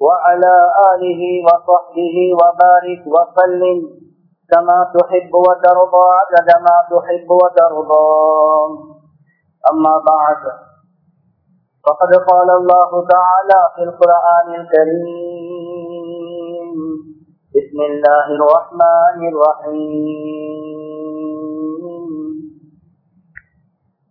وعلى آله وصحبه وبارك وسلم كما تحب وترضى عدد ما تحب وترضى. أما بعد فقد قال الله تعالى في القرآن الكريم بسم الله الرحمن الرحيم.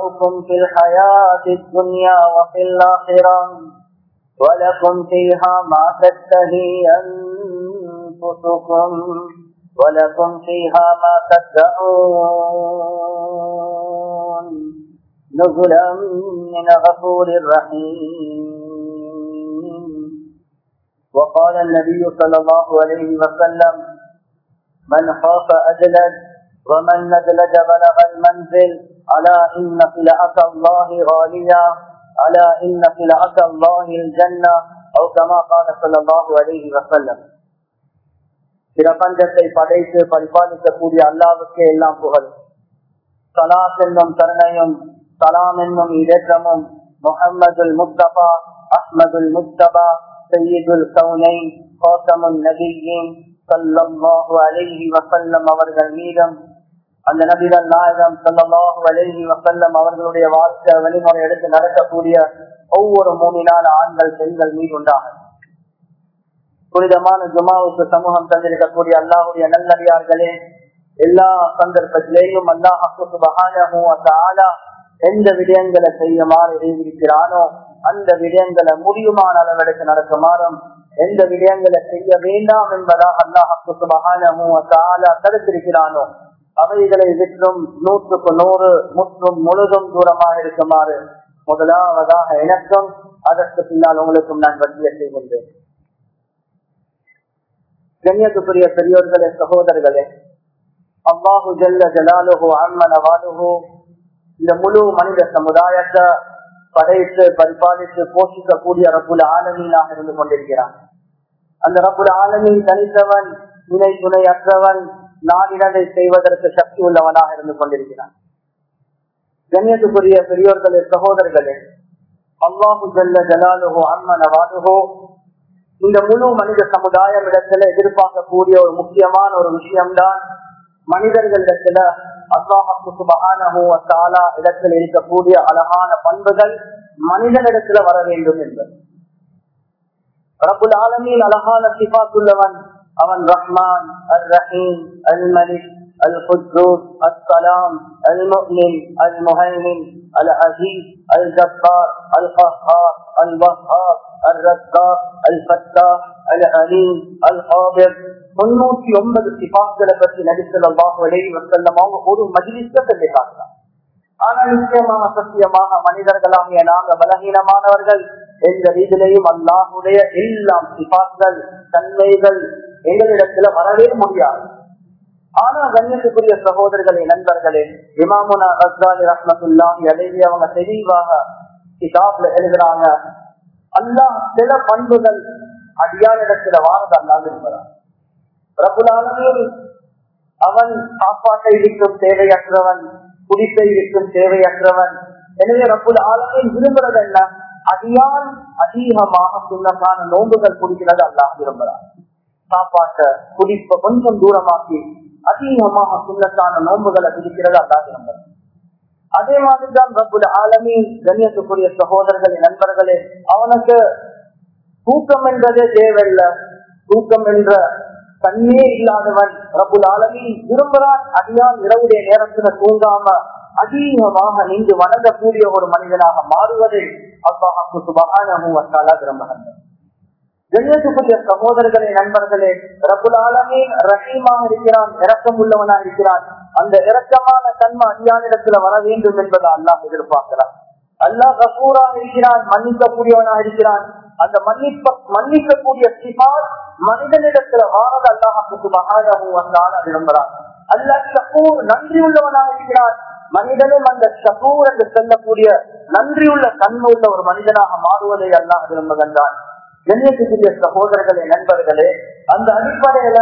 أولياؤكم في الحياة الدنيا وفي الآخرة ولكم فيها ما تشتهي أنفسكم ولكم فيها ما تدعون نزلا من غفور رحيم. وقال النبي صلى الله عليه وسلم من خاف أجلد ومن ندلج بلغ المنزل ألا إن سلعة الله غالية ألا إن سلعة الله الجنة أو كما قال صلى الله عليه وسلم பிரபஞ்சத்தை படைத்து பரிபாலிக்கக்கூடிய அல்லாவுக்கே எல்லாம் புகழும் சலாத் என்னும் கருணையும் சலாம் என்னும் இடேற்றமும் முகம்மதுல் முஸ்தபா அஹ்மதுல் முஸ்தபா சையீதுல் கவுனை கோசமுல் நபியின் சல்லல்லாஹு அலைஹி வசல்லம் அவர்கள் மீதும் அந்த நபிகள் நாயகம் சல்லல்லாஹு அலைஹி வசல்லம் அவர்களுடைய வாழ்க்கை வழிமுறை எடுத்து நடக்கக்கூடிய ஒவ்வொரு மூமினான ஆண்கள் பெண்கள் மீது உண்டாகும் புனிதமான ஜுமாவுக்கு சமூகம் தந்திருக்கக்கூடிய அல்லாஹுடைய நல்லடியார்களே எல்லா சந்தர்ப்பத்திலேயும் ஆலா எந்த விடயங்களை செய்யுமாறு எழுதியிருக்கிறானோ அந்த விடயங்களை முடியுமான அளவெடுத்து நடக்குமாறும் எந்த விடயங்களை செய்ய வேண்டாம் என்பதாக அல்லாஹாக்கு சுபகான தடுத்திருக்கிறானோ அவைகளை விற்றும் நூற்றுக்கு நூறு முற்றும் முழுதும் தூரமாக இருக்குமாறு முதலாவதாக எனக்கும் அதற்கு பின்னால் உங்களுக்கும் நான் வட்டிய செய்கின்றேன் கண்ணியத்துக்குரிய பெரியோர்களே சகோதரர்களே அவ்வாஹு ஜல்ல ஜலாலுஹோ அம்மனவாலுஹு இந்த முழு மனித சமுதாயத்தை படைத்து பரிபாலித்து போஷிக்கக்கூடிய ரப்புல ஆலமீனாக இருந்து கொண்டிருக்கிறான். அந்த ரப்புல ஆலமீன் தனித்தவன் துணை துணை அற்றவன் நாடினதை செய்வதற்கு சக்தி உள்ளவனாக இருந்து கொண்டிருக்கிறான். கண்ணியத்துக்குரிய பெரியோர்களே சகோதரர்களே அல்லாஹு ஜல்ல ஜலாலுகோ அம்மன இந்த முழு மனித சமுதாயம் இடத்துல எதிர்பார்க்கக்கூடிய ஒரு முக்கியமான ஒரு விஷயம்தான் மனிதர்களிடத்துல அல்லாஹு சுபகானா இடத்தில் இருக்கக்கூடிய அழகான பண்புகள் மனிதனிடத்துல வர வேண்டும் என்பது. ரபுல் ஆலமின் அழகான சிபாத்துள்ளவன் அவன் ரஹ்மான் அல் ரஹீம் அல் மலிக் القدوس السلام المؤمن المهيمن العزيز الجبار القهار الوهاب الرزاق الفتاح العليم القابض முன்னூத்தி ஒன்பது சிபாக்களை பற்றி நடித்தலாக வசல்லம் அவங்க ஒரு மஜிலிஸ்ல சொல்லி காட்டலாம் ஆனா நிச்சயமாக சத்தியமாக மனிதர்களாகிய நாங்க பலகீனமானவர்கள் எந்த ரீதியிலையும் அல்லாஹுடைய எல்லாம் சிபாக்கள் தன்மைகள் எங்களிடத்துல வரவே முடியாது. ஆனா கண்ணியத்துக்குரிய சகோதரர்களே நண்பர்களே இமாமுனா அஸ்ராலி ரஹமத்துல்லாஹி அவங்க தெளிவாக கிதாப்ல எழுதுறாங்க அல்லாஹ் சில பண்புகள் அடியாரிடத்துல வாரது அல்லாது இருக்கிறான் ரபுலாலமே அவன் சாப்பாட்டை விற்கும் தேவையற்றவன் குடிப்பை விற்கும் தேவையற்றவன். எனவே ரப்புல் ஆலமின் விரும்புறது என்ன? அதிகால் அதிகமாக சுண்ணமான நோன்புகள் குடிக்கிறது அல்லாஹ் விரும்புறான் சாப்பாட்டை குடிப்ப கொஞ்சம் தூரமாக்கி அதிகமாக சுண்ணத்தான நோன்புகளை பிடிக்கிறது அல்லாஹ் நம்பர் அதே மாதிரிதான் ரப்புல் ஆலமி கண்ணியத்துக்குரிய சகோதரர்களே நண்பர்களே அவனுக்கு தூக்கம் என்றதே தேவையில்ல. தூக்கம் என்ற தண்ணே இல்லாதவன் ரபுல் ஆலமி விரும்புகிறான். அதிகால் இரவுடைய நேரத்துல தூங்காம அதிகமாக நின்று வணங்கக்கூடிய ஒரு மனிதனாக மாறுவதை அல்லாஹு சுபகான விரும்புகின்றனர் விரும்புகின்றான் சகோதரர்களே நண்பர்களே ரபுல் ஆலமே ரஹீமாக இருக்கிறான் இரக்கம் உள்ளவனா இருக்கிறான். அந்த இரக்கமான தன்மை அஞ்சானிடத்துல வர வேண்டும் என்பதை அல்லாஹ் எதிர்பார்க்கிறான். அல்லாஹ் கபூராக இருக்கிறான் மன்னிக்கக்கூடியவனாக இருக்கிறான். அந்த மன்னிப்ப மன்னிக்கக்கூடிய சிபார் மனிதனிடத்துல வாரது அல்லாஹுக்கு மகாதாவும் வந்தான் விரும்புகிறான் அல்லாஹ் ஷக்கூர் நன்றி உள்ளவனாக இருக்கிறான். மனிதனும் அந்த சபூர் என்று சொல்லக்கூடிய நன்றியுள்ள தன்மை உள்ள ஒரு மனிதனாக மாறுவதை அல்லாஹ் விரும்புகின்றான். கண்ணியத்துக்குரிய சகோதரர்களே நண்பர்களே அந்த அடிப்படையில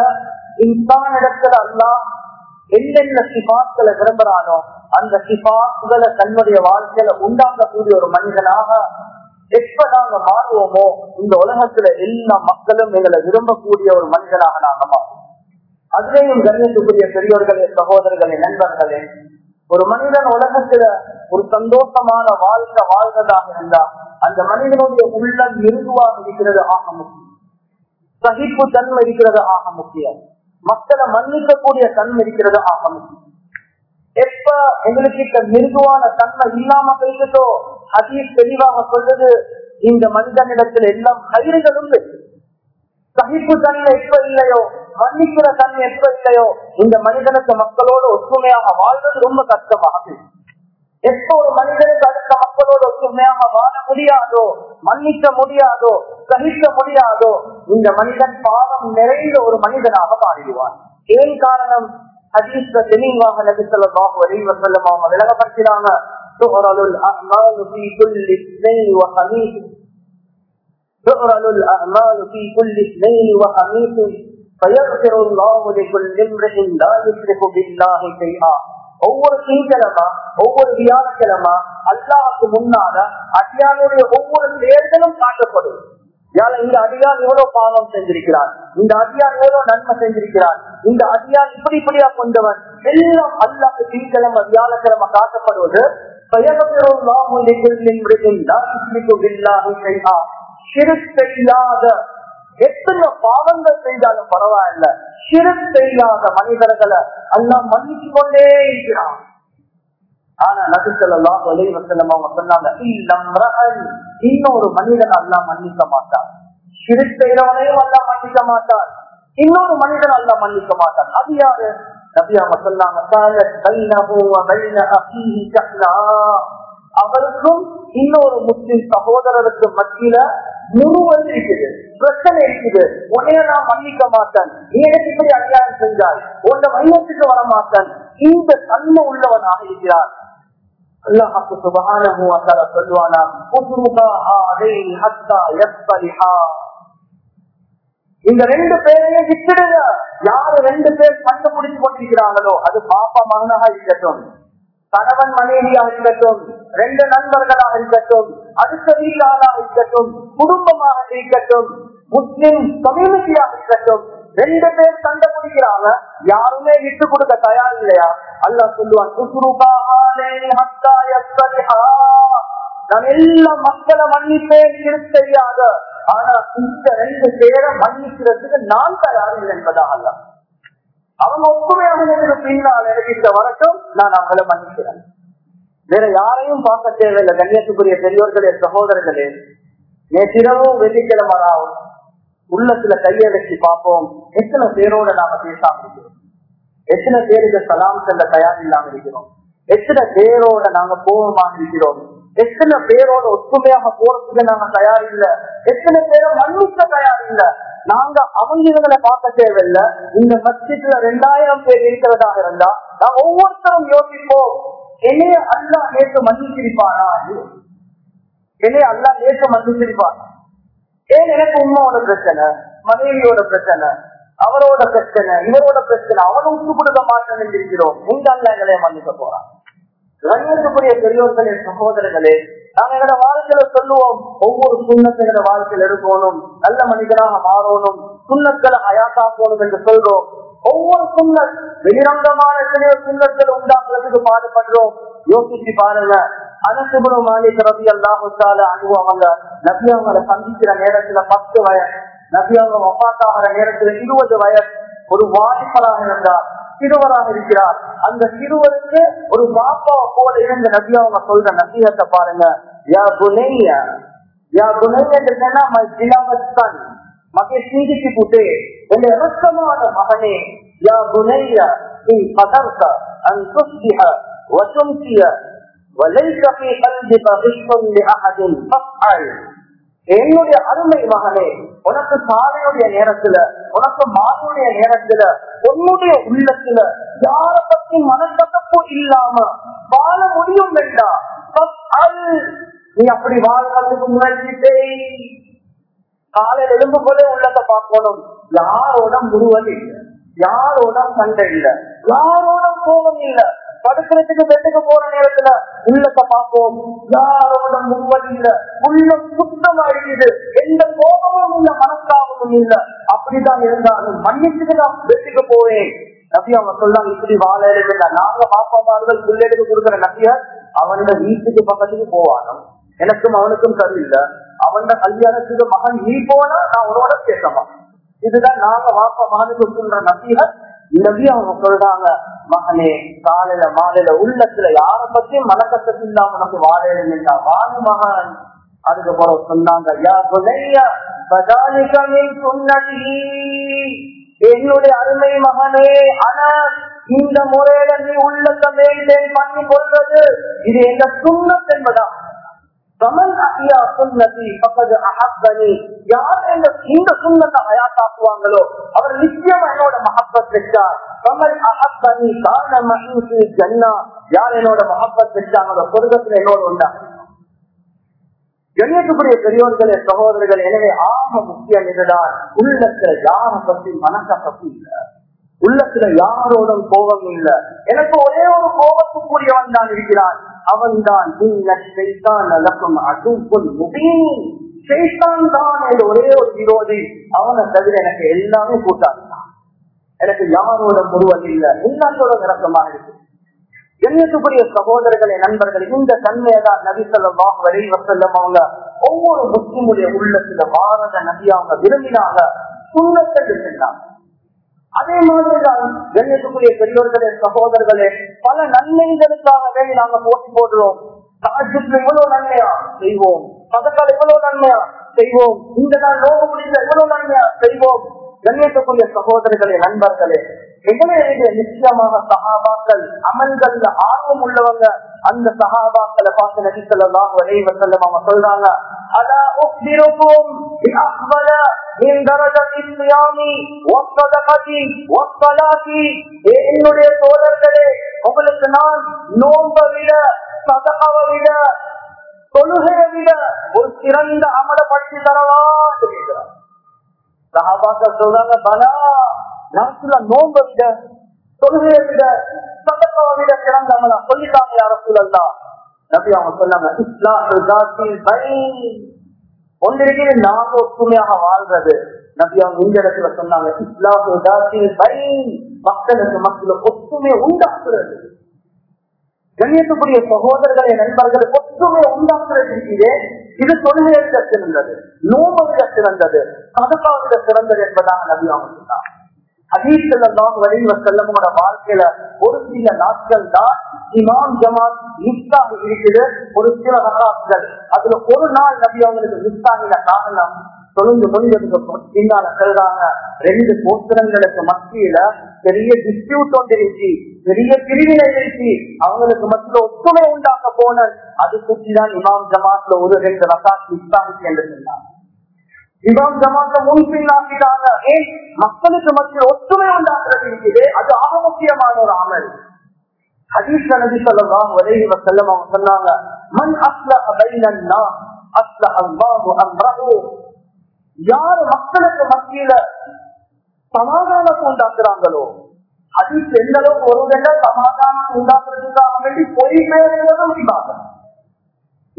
இன்சான் இடத்துல அல்லா என்னென்ன சிபாக்களை விரும்புறானோ அந்த சிபாக்களை தன்னுடைய வாழ்க்கையில உண்டாக்கக்கூடிய ஒரு மனிதனாக எப்ப நாங்க மாறுவோமோ இந்த உலகத்துல எல்லா மக்களும் எங்களை விரும்பக்கூடிய ஒரு மனிதனாக நாங்க மாறுவோம். அதுலேயும் கண்ணியத்துக்குரிய பெரியோர்களே சகோதரர்களே நண்பர்களே ஒரு மனிதன் உலகத்துல ஒரு சந்தோஷமான வாழ்க்கை வாழ்ந்ததாக இருந்தா அந்த மனிதனுடைய உள்ளம் மிருதுவாக இருக்கிறது ஆக முக்கியம். சகிப்பு தன்மை இருக்கிறது ஆக முக்கியம். மக்களை மன்னிக்கக்கூடிய தன்மை இருக்கிறது ஆக முக்கியம். எப்ப எங்களுக்கு மிருதுவான தன்மை இல்லாம போயிட்டோ அதீஸ் தெளிவாக சொல்றது இந்த மனிதனிடத்தில் எல்லாம் கயிறுகளும் உண்டு. சகிப்பு தன்மை எப்ப இல்லையோ மன்னிக்கிற தன்மை எப்ப இல்லையோ இந்த மனிதனுக்கு மக்களோடு ஒற்றுமையாக வாழ்றது ரொம்ப கஷ்டமாகுது எப்ப ஒரு மனிதனுக்கு அடுத்த மக்களோடு ஒற்றுமையாக வாழ முடியாதோ மன்னிக்க முடியாதோ சகிக்க முடியாதோ இந்த மனிதன் பாவம் நிறைந்த ஒரு மனிதனாக மாறிடுவான் ஏன் காரணம் ஹதீஸ்ல தெளிவாக நபிசல்லாஹு அலைஹி வஸல்லம் அவங்க விளங்கப்படுத்தினாங்க تُعْرَضُ الْأَعْمَالُ فِي كُلِّ اثْنَيْنِ وَخَمِيسٍ ஒவ்வொரு சீக்கிரமா ஒவ்வொரு வியாழக்கிழமா அல்லாவுக்கு முன்னால அடியானுடைய ஒவ்வொரு தேர்தலும் காட்டப்படும். யார இந்த அதிகார் எவ்வளவு பாவம் செஞ்சிருக்கிறார் இந்த அதிகார் எவ்வளவு நன்மை செஞ்சிருக்கிறார் இந்த அதிகார் இப்படி இப்படியா கொண்டவன்? எல்லாம் அல்லாக்கு திங்கக்கிழமை வியாழக்கிழமை காட்டப்படுவது பெயரும் செய்யாத எத்தனை பாவங்கள் செய்தாலும் பரவாயில்ல. சிறு செய்யாத மனிதர்களை எல்லாம் மன்னிச்சு கொண்டே இருக்கிறான். ஆனா நபிசல்லாம் ஒலை வசலம் அவங்க சொன்னாங்க இன்னொரு மனிதன் எல்லாம் மன்னிக்க மாட்டான். சிறு செய்தவனையும் எல்லாம் மன்னிக்க மாட்டான். இன்னொரு மனிதன் எல்லாம் மன்னிக்க மாட்டான். அது யாரு? நபியாம சொன்னாங்க அவருக்கும் இன்னொரு முஸ்லிம் சகோதரருக்கு மத்தியில முழுவது இருக்குது. பிரச்சனை இருக்குது. உன்னைய நான் மன்னிக்க மாட்டேன். நீ எனக்கு இப்படி அநியாயம் செஞ்சாய். உன்ன மையத்துக்கு வர மாட்டேன். இந்த தன்மை உள்ளவனாக இருக்கிறார். அல்லாஹுக்கு சுபஹானஹு வ தஆலா சொல்வானா குதுபா அலைஹி ஹத்தா யஸ்பலிஹா இந்த ரெண்டு பேரையும் விட்டுடுங்க. யாரு ரெண்டு பேர் கண்டுபிடிச்சு கொண்டிருக்கிறாங்களோ அது பாப்பா மகனாக இருக்கட்டும். கணவன் மனைவியாக இருக்கட்டும் ரெண்டு நண்பர்களாக இருக்கட்டும் அடுத்த வீட்டாளாக இருக்கட்டும் குடும்பமாக இருக்கட்டும் முஸ்லிம் கம்யூனிட்டியாக இருக்கட்டும் ரெண்டு பேர் சண்டை பிடிக்கிறாங்க யாருமே விட்டு கொடுக்க தயார் இல்லையா? அல்லா சொல்லுவான் நான் எல்லா மக்களை மன்னிப்பேன் தெரியாத ஆனா இந்த ரெண்டு பேரை மன்னிக்கிறதுக்கு நான் தயார் இல்லை என்பதா அல்ல அவங்க ஒப்புமையாக பின்னால் இருக்கின்ற வரட்டும் நான் அவங்கள மன்னிக்கிறேன். வேற யாரையும் பார்க்க தேவையில்லை. கண்ணியத்துக்குரிய பெரியோர்களே சகோதரர்களே நேற்றிரவும் வெள்ளிக்கிழமை ஆகும் உள்ளத்துல கைய வச்சு பார்ப்போம். எத்தனை பேரோட நாம பேசாம இருக்கிறோம் எத்தனை பேருக்கு சலாம் செல்ல தயார் இல்லாம இருக்கிறோம்? எத்தனை பேரோட நாங்க கோபமாக இருக்கிறோம்? எத்தனை பேரோட ஒற்றுமையாக போறதுக்கு நாங்க தயார் இல்ல எத்தனை பேரை மன்னிக்க தயார் இல்ல நாங்க அவங்களை பார்க்க தேவையில்ல. இந்த மஸ்ஜித்ல ரெண்டாயிரம் பேர் இருக்கிறதாக இருந்தா நாங்க ஒவ்வொருத்தரும் யோசிப்போம். என்னைய அல்லா நேற்று மன்னிச்சிருப்பானா என்னைய அல்லா நேற்று மன்னிச்சிருப்பானா. ஏன் எனக்கு உண்மையோட பிரச்சனை மனைவியோட பிரச்சனை அவரோட பிரச்சனை இவரோட பிரச்சனை அவனை விட்டு கொடுக்க மாட்டேன் இருக்கிறோம் எங்க அல்ல எங்களைய மன்னிக்க போறான். கண்ணியத்துக்குரிய பெரியோர்களே சகோதரர்களே நாங்க எங்களோட வாழ்க்கையில சொல்லுவோம் ஒவ்வொரு சுண்ணத்தை எங்களோட வாழ்க்கையில் எடுக்கணும் நல்ல மனிதனாக மாறணும் சுண்ணத்துல அயாசாக்கணும் என்று சொல்றோம். ஒவ்வொரு சுண்ணத் வெளிரங்கமான எத்தனையோ சுண்ணத்தில் உண்டாக்குறதுக்கு பாடுபடுறோம். யோசிச்சு பாருங்க. அனசுபுரம் மாலிக் ரவி அல்லாஹால அனுபவங்க நபி அவங்களை சந்திக்கிற நேரத்துல பத்து வயசு நபி அவங்க ஒப்பாத்தாகிற நேரத்துல இருபது வயசு ஒரு வாலிபராக இருந்தார். சிறுவராக இருக்கிறார் அந்த சிறுவருக்கு ஒரு பாப்பாவை போல இருந்த நபி அவங்க சொல்ற நபியத்தை பாருங்க யா குனைய யா குனையா மை திலாவத்தான் மகே சிந்திச்சு போட்டு என் இறக்கமான மகனே யா குனைய நீ பதர்த்த அன் துஸ்திஹ வசுந்திய وليس في قلبك غش لأحد فافعل என்னுடைய அருமை மகனே உனக்கு சாலையுடைய நேரத்துல உனக்கு மாதனுடைய நேரத்துல உன்னுடைய உள்ளத்துல யார பத்தி மனக்கசப்பு இல்லாம வாழ முடியும் வேண்டா நீ அப்படி வாழ்றதுக்கு முன்னாடி காலையில் எலும்பு போல உள்ளத்தை பார்க்கணும். யாரோட முருவல் இல்லை? யாரோட சண்டை இல்லை? யாரோட கோபம் இல்லை? படுக்கிறதுக்கு பெட்டுக்கு போற நேரத்துல உள்ளத்தை பார்ப்போம். யாரோட முன்வழி இல்ல. உள்ள சுத்தமா இருக்குது. எந்த கோபமும் இல்ல மனஸ்தாபமும் இல்ல. அப்படிதான் இருந்தாலும் மன்னிச்சுட்டு நான் பெட்டுக்கு போவேன் நபி அவங்க சொல்லாங்க இப்படி வாழ இருக்குல்ல நாங்க பாப்பாமார்கள் பிள்ளைகளுக்கு கொடுக்குற நபிய அவனோட வீட்டுக்கு பக்கத்துக்கு போவானும். எனக்கும் அவனுக்கும் சரியில்லை அவனோட கல்யாணத்துக்கு மகன் நீ போனா நான் உன்னோட பேசலாம் இதுதான் நாங்க வாப்பா மகனுக்கு சொல்ற நபிகள் நபி அவங்க சொல்றாங்க மகனே காலையில மாலையில உள்ளத்துல யார பத்தியும் மனக்கசத்து இல்லாம நமக்கு வாழையில வாழு மகன். அதுக்கப்புறம் சொன்னாங்க யா புதையா பதானிகமின் சுன்னதி என்னுடைய அருமை மகனே ஆனா இந்த முறையில நீ உள்ளத்தை மேலே பண்ணி கொள்வது இது எங்க சுண்ணத் என்பதா? யார் இந்த இந்த சுண்ணத்தை அயாத்தாக்குவாங்களோ அவர் நிச்சயம் என்னோட மஹப்பத் வச்சார் கமல் அஹப்பனி காரண மஹூசு ஜன்னா யார் என்னோட மஹப்பத் வச்சாங்களோ சொர்க்கத்துல என்னோட உண்டா கண்ணியத்துக்குரிய பெரியோர்களே சகோதரர்கள் எனவே ஆக முக்கியம் இதுதான் உள்ளத்துல யார பத்தி மனச பத்தி இல்ல. உள்ளத்துல யாரோட கோபம் இல்ல. எனக்கு ஒரே ஒரு கோபத்துக்குரியவன் தான் இருக்கிறான். அவன் தான் தான் என்று ஒரே ஒரு விரோதி. அவனை தவிர எனக்கு எல்லாமே கூட்டான் எனக்கு யாரோட முருவல் இல்ல. எல்லாத்தோட இறக்கமாக இருக்கு. கண்ணியத்துக்குரிய சகோதரர்களே நண்பர்கள் இந்த தன்மையதான் நபி சொல்லம் வரை வசல்லம் அவங்க ஒவ்வொரு முஸ்லிமுடைய உள்ளத்துல பாரத நபி அவங்க விரும்பினாங்க. சுண்ணத்தை சென்றாங்க அதே மாதிரிதான் வெளியேற்றக்கூடிய பெரியோர்களே சகோதரர்களே பல நன்மைகளுக்காக வேண்டி நாங்க போட்டி போடுறோம். தாஜுக்கு எவ்வளவு நன்மையா? செய்வோம். பதக்கால் எவ்வளவு நன்மையா? செய்வோம். இந்த நாள் நோக்கு முடிந்த எவ்வளவு நன்மையா? செய்வோம். வெளியேற்றக்கூடிய சகோதரர்களே நண்பர்களே எங்களுடைய நிச்சயமாக சகாபாக்கள் அமல்கள் ஆர்வம் உள்ளவங்க அந்த சகாபாக்களை பார்த்து நடித்தலாம் ஒரே வசல்லம் அவங்க சொல்றாங்க அலா உக்பிருக்கும் بأفضل من درجة الصيام والصدقة والصلاة என்னுடைய தோழர்களே உங்களுக்கு நான் நோம்ப விட சதகாவை விட தொழுகையை விட ஒரு சிறந்த அமல படிச்சு தரவா சொல்லிக்கிறார் சகாபாக்கள் சொல்றாங்க பலா நாட்டுல நோம்ப விட தொழுகையை விட சதக்காவை விட சிறந்த அமலா சொல்லிட்டாங்க யார? சூழல்லா நபி அவங்க சொன்னாங்க இஸ்லாம் ஒன்றிற்கு நாங்க ஒற்றுமையாக வாழ்றது. நபி அவங்க இந்த இடத்துல சொன்னாங்க இஸ்லாம் மக்களுக்கு மக்கள் ஒற்றுமை உண்டாக்குறது. கண்ணியத்துக்குரிய சகோதரர்களை நண்பர்கள் ஒற்றுமை உண்டாக்குறதுக்கு இது. தொழுகையிட சிறந்தது நோம்புவிட சிறந்தது சதக்காவிட சிறந்தது என்பதாக நபி அவங்க சொன்னாங்க. வாழ்க்கையில ஒரு சில நாட்கள் தான் இமாம் ஜமாத் மிஸ்தாக இருக்குது. ஒரு சில வரலாற்றுகள் அதுல ஒரு நாள் நபி அவங்களுக்கு மிஸ்தாகின காரணம் தொழுந்து முடிஞ்சதுக்கு பின்னால செல்றாங்க. ரெண்டு கோத்திரங்களுக்கு மத்தியில பெரிய டிஸ்பியூட் ஒன்றிருச்சு பெரிய பிரிவினை இருந்துச்சு. அவங்களுக்கு மத்தியில ஒற்றுமை உண்டாக்க போன அது சுற்றிதான் இமாம் ஜமாத்ல ஒரு ரெண்டு ரசாத் மிஸ்தாகிச்சு என்று சொன்னாங்க இமாம் ஜமாத்த முன்பின்னாக்கிட்டாங்க ஏன் மக்களுக்கு மத்தியில் ஒற்றுமை உண்டாக்குறது இருக்குது அது ஆக முக்கியமான ஒரு அமல். ஹதீஸ் நபி சொல்லலாம் வலைஹி வசல்லம் அவங்க சொன்னாங்க மன் அஸ்ல பைனன்னா அஸ்ல அல்லாஹு அம்ரஹு. யார் மக்களுக்கு மத்தியில சமாதானத்தை உண்டாக்குறாங்களோ அது எந்த அளவுக்கு ஒரு வேலை சமாதானம் உண்டாக்குறதுக்காக வேண்டி பொய் பேசுறதும் விவாதம்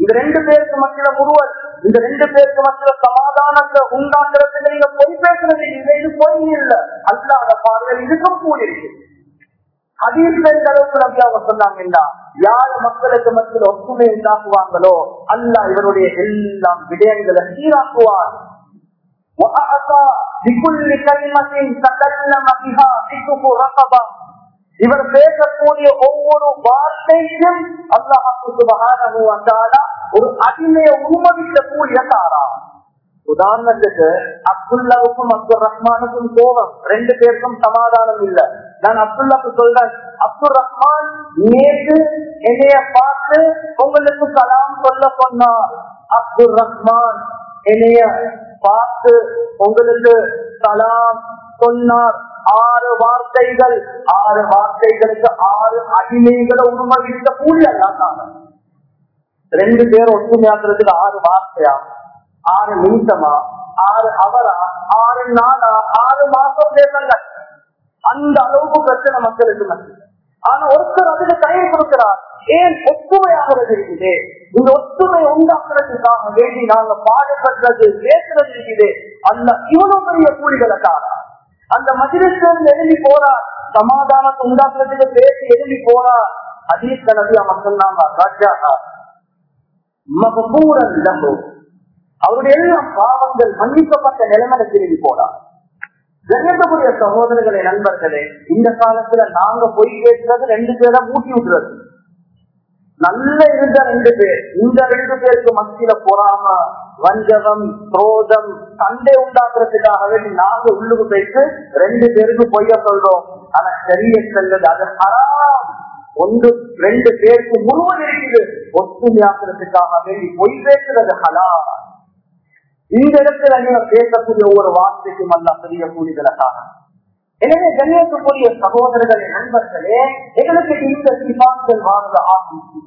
இந்த ரெண்டு பேருக்கு மத்தியில முருவல் இந்த ரெண்டு பேருக்கு மத்தியில சமாதானத்தை உண்டாக்குறதுக்கு நீங்க பொய் பேசுறது இல்லை இது பொய் இல்ல. அல்லாத பாடல் இதுக்கும் கூடியிருக்கு சொன்னாங்கன்னா யார் மக்களுக்கு மத்தியில் ஒப்புமை உண்டாக்குவாங்களோ இவருடைய எல்லாம் விடயங்களை சீராக்குவார். இவர் பேசக்கூடிய ஒவ்வொரு வார்த்தையும் அல்லாஹு சுபகாரமும் வந்தாலா ஒரு அடிமையை உருவகிக்க கூடிய தாரா. உதாரணத்துக்கு அப்துல்லாவுக்கும் அப்துல் ரஹ்மானுக்கும் கோபம். ரெண்டு பேருக்கும் சமாதானம் இல்ல. நான் அப்துல்லாக்கு சொல்றேன் அப்துல் ரஹ்மான் நேற்று என்னைய பார்த்து உங்களுக்கு கலாம் சொல்ல சொன்னார். அப்துல் ரஹ்மான் என்னைய பார்த்து உங்களுக்கு கலாம் சொன்னார். ஆறு வார்த்தைகள். ஆறு வார்த்தைகளுக்கு ஆறு அடிமைகளை உருவகிக்க கூடிய அல்லாங்க ரெண்டு பேரும் ஒற்றுமையாக்குறதுக்கு ஆறு வார்த்தையா? ஆறு நிமிஷமா ஆறு அவரா? ஆறு நாளா? ஆறு மாசம் பேசுறாங்க அந்த அளவுக்கு பிரச்சனை மக்களுக்கு மத்தியில். ஆனா ஒருத்தர் அதுக்கு டைம் கொடுக்கிறார். ஏன் ஒற்றுமையாகிறது இருக்குது? இந்த ஒற்றுமை உண்டாக்குறதுக்காக வேண்டி நாங்க பாடுபடுறது பேசுறது இருக்குது. அந்த இவ்வளவு பெரிய கூலிகளுக்காக அந்த மதிலிருந்து எழுதி போறா. சமாதானத்தை உண்டாக்குறதுக்கு பேசி எழுதி போறா. அதீத் நபி மக்கள் நாங்க ராஜா மகபூரன் அவருடைய எல்லாம் பாவங்கள் மன்னிக்கப்பட்ட நிலைமையில திரும்பி போனார் கண்ணியக்கூடிய சகோதரர்களே நண்பர்களே இந்த காலத்துல நாங்க போய் பேசுறது ரெண்டு பேரை மூட்டி விடுறது. நல்ல இருந்த ரெண்டு பேர் இந்த ரெண்டு பேருக்கு மத்தியில பொறாம வஞ்சகம் குரோதம் சண்டை உண்டாக்குறதுக்காக வேண்டி நாங்க உள்ளுக்கு போயிட்டு ரெண்டு பேருக்கு பொய்ய சொல்றோம். ஆனா சரிய செல்வது அது ஹராம். ஒன்று ரெண்டு பேருக்கு முழுவதும் இருக்குது ஒத்துமையாக்குறதுக்காக வேண்டி பொய் பேசுறது ஹலா இந்த இடத்துல நீங்க பேசக்கூடிய ஒவ்வொரு வார்த்தைக்கும் அல்ல பெரிய கூலிகளுக்காக எனவே கண்ணியத்துக்குரிய சகோதரர்களே நண்பர்களே எங்களுக்கு இந்த சிபாக்கள் வாழ்ந்த ஆசிச்சு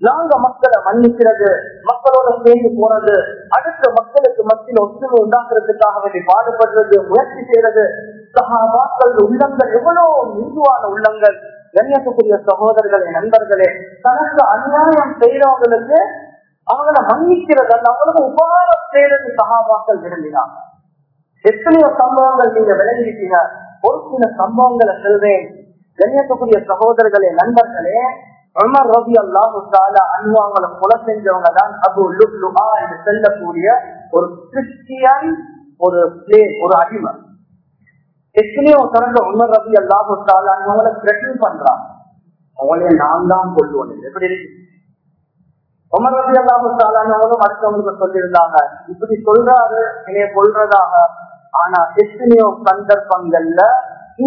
நாங்க மக்களை மன்னிக்கிறது மக்களோட சேர்ந்து போறது அடுத்த மக்களுக்கு மத்தியில் ஒற்றுமை உண்டாக்குறதுக்காக வேண்டி பாடுபடுறது முயற்சி செய்யறது சகாபாக்கள் உள்ளங்கள் எவ்வளவு மிருதுவான உள்ளங்கள். கண்ணியத்துக்குரிய சகோதரர்களே நண்பர்களே தனக்கு அநியாயம் செய்யறவங்களுக்கு அவங்கள மன்னிக்கிறது. அல்ல அவங்களுக்கு உபகாரம் செய்யறது சகாபாக்கள் விரும்பினாங்க. எத்தனையோ சம்பவங்கள் நீங்க விளங்கிட்டீங்க. ஒரு சில சம்பவங்களை சொல்றேன் கண்ணியத்துக்குரிய சகோதரர்களே நண்பர்களே உமர் ரவி அல்லாஹு அனுபவங்களை கொலை செஞ்சவங்க தான் அபு லுப்லுஹா என்று செல்லக்கூடிய ஒரு கிறிஸ்டியன் ஒரு பிளே ஒரு அடிமை. எத்தனையோ தரங்க உமர் ரவி அல்லாஹு அவங்களை த்ரெட்டன் பண்றாங்க. அவங்களே நான் தான் கொள்வோம் எப்படி இருக்கு? உமர் ரவி எல்லாம் அவங்களும் அடுத்தவங்களுக்கு சொல்லியிருந்தாங்க. இப்படி சொல்றாரு என்னைய கொள்றதாக ஆனா எத்தனையோ சந்தர்ப்பங்கள்ல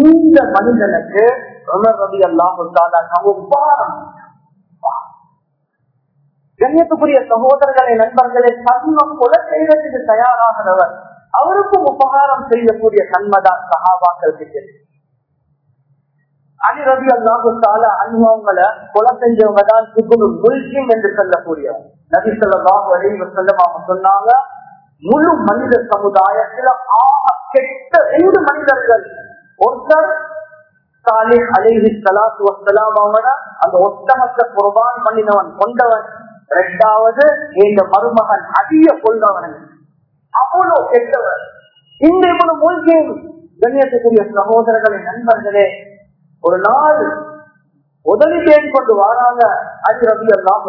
இந்த மனிதனுக்கு உமர் ரவி அல்லாஹு உபகாரம் கண்ணியத்துக்குரிய சகோதரர்களை நண்பர்களை சர்மம் கொலை செய்வதற்கு தயாராகிறவர். அவருக்கும் உபகாரம் செய்யக்கூடிய தன்மைதான் சகாபாக்களுக்கு கிட்ட. அலி ரவி அல்லாஹு அனுபவங்களை கொலை செஞ்சவங்க தான் சுகுரு முல்கிம் என்று சொல்லக்கூடிய நபி சொல்லாஹு அலைவ செல்லம் அவங்க சொன்னாங்க முழு மனித சமுதாயத்துல ஆக கெட்ட ரெண்டு மனிதர்கள் ஒருத்தர் சாலி அலிஹி சலாத்து வசலாம் அவங்க அந்த ஒட்டமத்தை குர்பான் பண்ணினவன் கொண்டவன் இரண்டாவது எங்க மருமகன் அதிக கொண்டவன் அவ்வளவு கெட்டவர் இந்த இவ்வளவு மூழ்கியும் கண்ணியத்துக்குரிய சகோதரர்களை நண்பர்களே ஒரு நாள் உதவி தேடி கொண்டு வராங்க அது ரவி எல்லாம்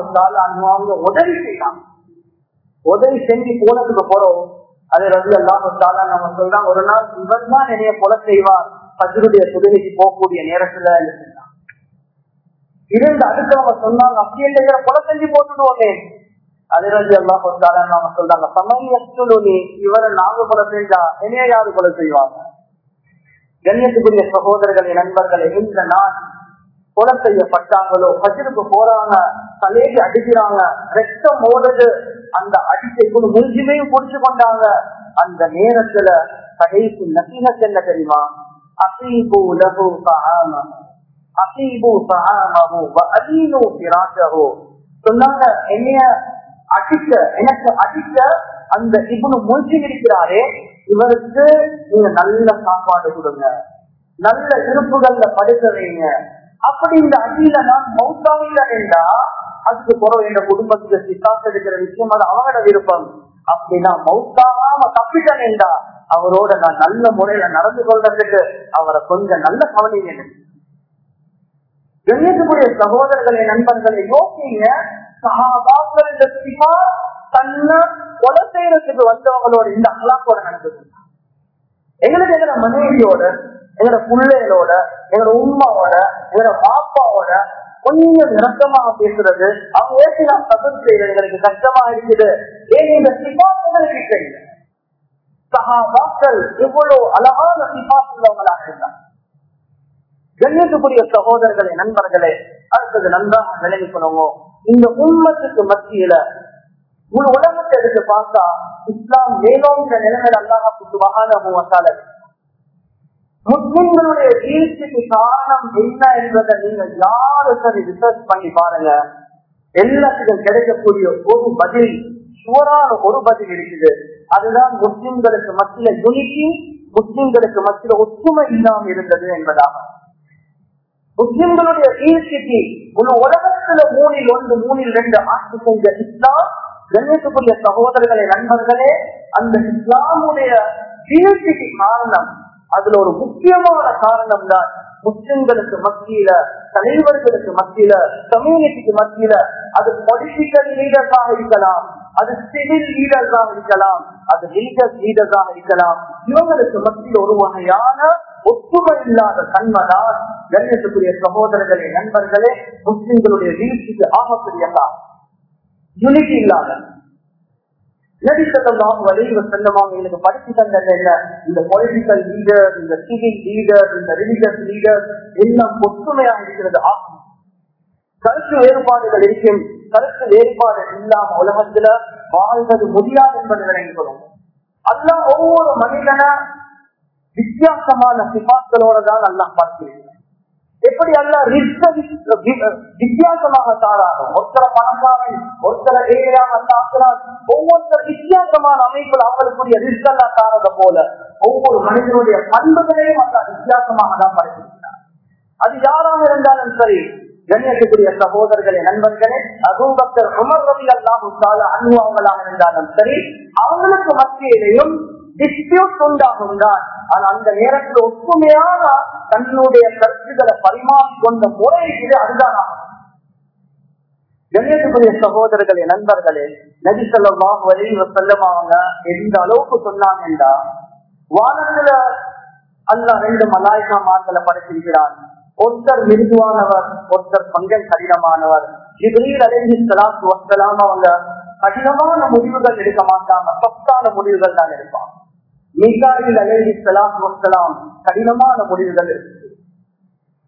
அவங்க உதவி செய்யலாம் உதவி செஞ்சு போனதுக்கு போறோம். அது ரவி எல்லாம் நம்ம சொல்றாங்க ஒரு நாள் இவன் தான் என்னைய கொல செய்வார். பஜருடைய சுதவிக்கு போகக்கூடிய நேரத்துல இரண்டு அடுத்தவங்க சொன்னாங்க அப்படியே கொலை செஞ்சு போட்டுடுவோமே. சொல்றாங்க சமயத்துலி இவரை நாங்க என்னைய யாரு செய்வாங்க? கண்ணியத்துக்குரிய சகோதரர்களே நண்பர்களே இந்த நான் கொலை செய்யப்பட்டாங்களோ பஜருக்கு போறாங்க தலையை அடிக்கிறாங்க ரத்தம் ஓடுது அந்த அடிச்சை கூட முழுமையும் புடிச்சு கொண்டாங்க. அந்த நேரத்துல கடைசி நசீகத் என்ன தெரியுமா? அசீபு லகு சஆம அசீபு சஆமஹு வ அதீனு ஃபிராஷஹு சொன்னாங்க என்னைய அடிக்க எனக்கு அடிக்க அந்த இவனு முல்ஜிம் இருக்கிறாரே இவருக்கு நீங்க நல்ல சாப்பாடு கொடுங்க. நல்ல இருப்புகள்ல படுக்க வைங்க. அப்படி இந்த அடியில நான் மௌத்தாவில என்றா அதுக்கு பிறகு எங்க குடும்பத்துக்கு சித்தாத்து எடுக்கிற விஷயம் அது அவங்களோட விருப்பம். அப்படின்னா மௌத்தாகாம தப்பிட்டேன் என்றா அவரோட நான் நல்ல முறையில நடந்து கொள்றதுக்கு அவரை கொஞ்சம் நல்ல கவலை வேணும் கண்ணியத்துக்குரிய சகோதரர்களை நண்பர்களை யோசிங்க சகாபாக்கள் இந்த சிவா தன்னை கொலை செய்யறதுக்கு வந்தவங்களோட இந்த அல்லாக்கோட நடந்தது. எங்களுக்கு எங்களோட மனைவியோட எங்களோட பிள்ளைகளோட எங்களோட உமாவோட எங்களோட பாப்பாவோட கொஞ்சம் இறக்கமாக பேசுறது அவங்க ஏற்றி நான் தப்பு செய்யறது எங்களுக்கு கஷ்டமா இருக்குது. ஏன் இந்த சிபாத்துகளுக்கு இல்லை சகாபாக்கள் எவ்வளவு அழகான சிபாத் இருந்தாங்க. கண்ணியத்துக்குரிய சகோதரர்களே நண்பர்களே அடுத்தது நன்றாக விளைவிக்கணுமோ இந்த உண்மத்துக்கு மத்தியில உன் உலகத்தை எடுத்து பார்த்தா இஸ்லாம் மேலோன்ற நிலைமையில் அல்லாஹா சுபகான முஸ்லிம்களுடைய வீழ்ச்சிக்கு காரணம் என்ன என்பதை நீங்க யாரு சரி ரிசர்ச் பண்ணி பாருங்க. எல்லாத்துக்கும் கிடைக்கக்கூடிய ஒரு பதில் சுவரான ஒரு பதில் இருக்குது. அதுதான் முஸ்லிம்களுக்கு மத்தியில யுனிட்டி முஸ்லிம்களுக்கு மத்தியில ஒற்றுமை இல்லாமல் இருந்தது என்பதாகும். முஸ்லிம்களுடைய வீழ்ச்சிக்கு ஒரு உலகத்துல மூணில் ஒன்று மூணில் ரெண்டு ஆட்சி செஞ்ச இஸ்லாம் கண்ணியத்துக்குரிய சகோதரர்களே நண்பர்களே அந்த இஸ்லாமுடைய வீழ்ச்சிக்கு காரணம் அதுல ஒரு முக்கியமான காரணம் தான் முஸ்லிம்களுக்கு மத்தியில தலைவர்களுக்கு மத்தியில கம்யூனிட்டிக்கு மத்தியில அது பொலிட்டிக்கல் லீடர்ஸாக இருக்கலாம் அது சிவில் லீடர்ஸாக இருக்கலாம் அது லீடர்ஸ் லீடர்ஸாக இருக்கலாம். இவங்களுக்கு மத்தியில் ஒரு வகையான ஒப்புமை இல்லாத தன்மைதான் கண்ணியத்துக்குரிய சகோதரர்களே நண்பர்களே முஸ்லிம்களுடைய வீழ்ச்சிக்கு ஆகக்கூடிய யூனிட்டி இல்லாத நடித்ததெல்லாம் வழியில செல்லவாங்க எனக்கு படிச்சு தந்தது என்ன? இந்த பொலிட்டிக்கல் லீடர் இந்த சிவில் லீடர் இந்த ரிலிஜியஸ் லீடர் எல்லாம் ஒற்றுமையா இருக்கிறது. ஆகும் கருத்து வேறுபாடுகள் இருக்கும். கருத்து வேறுபாடு இல்லாம உலகத்துல வாழ்வது முடியாது என்பது விளங்கிக்கணும் அல்ல ஒவ்வொரு மனிதன வித்தியாசமான சிபாக்களோட தான் நல்லா பார்க்கிறீங்க எப்படி அல்ல வித்தியாசமாக தாராங்க ஒருத்தர பணக்காரன் ஒருத்தர ஏழையாக தாக்குறான் ஒவ்வொருத்தர் வித்தியாசமான அமைப்பில் அவங்களுக்குரிய ரிஸ்க் எல்லாம் தாரத போல ஒவ்வொரு மனிதனுடைய பண்புகளையும் அல்ல வித்தியாசமாக தான் படைத்திருக்கிறார் அது யாராக இருந்தாலும் சரி கண்ணியத்துக்குரிய சகோதரர்களே நண்பர்களே அபூபக்கர் உமர் ரவி அல்லாஹு அன்பு அவங்களாக இருந்தாலும் சரி அவங்களுக்கு மத்தியிலையும் டிஸ்பியூட் உண்டாகும் தான் ஆனா அந்த நேரத்தில் ஒற்றுமையான தன்னுடைய கருத்துக்களை பரிமாறிக்கொண்ட முறை இது அதுதான் கண்ணியத்துக்குரிய சகோதரர்களே நண்பர்களே நபி சொல்லமாக வழியில் செல்லமாவங்க எந்த அளவுக்கு சொன்னாங்கன்னா வானத்துல அல்ல ரெண்டு மலாய்கா மார்களை படைத்திருக்கிறார் ஒருத்தர் மிருதுவானவர் ஒருத்தர் பங்கன் கடினமானவர். ஜிப்ரீல் அடைந்து ஸலாத்து வஸ்ஸலாம் அவங்க கடினமான முடிவுகள் எடுக்க மாட்டாங்க சொத்தான முடிவுகள் தான் எடுப்பாங்க. மீகாயில் அலைஹி ஸலாத்து வஸ்ஸலாம் கடினமான முடிவுகள் இருக்கு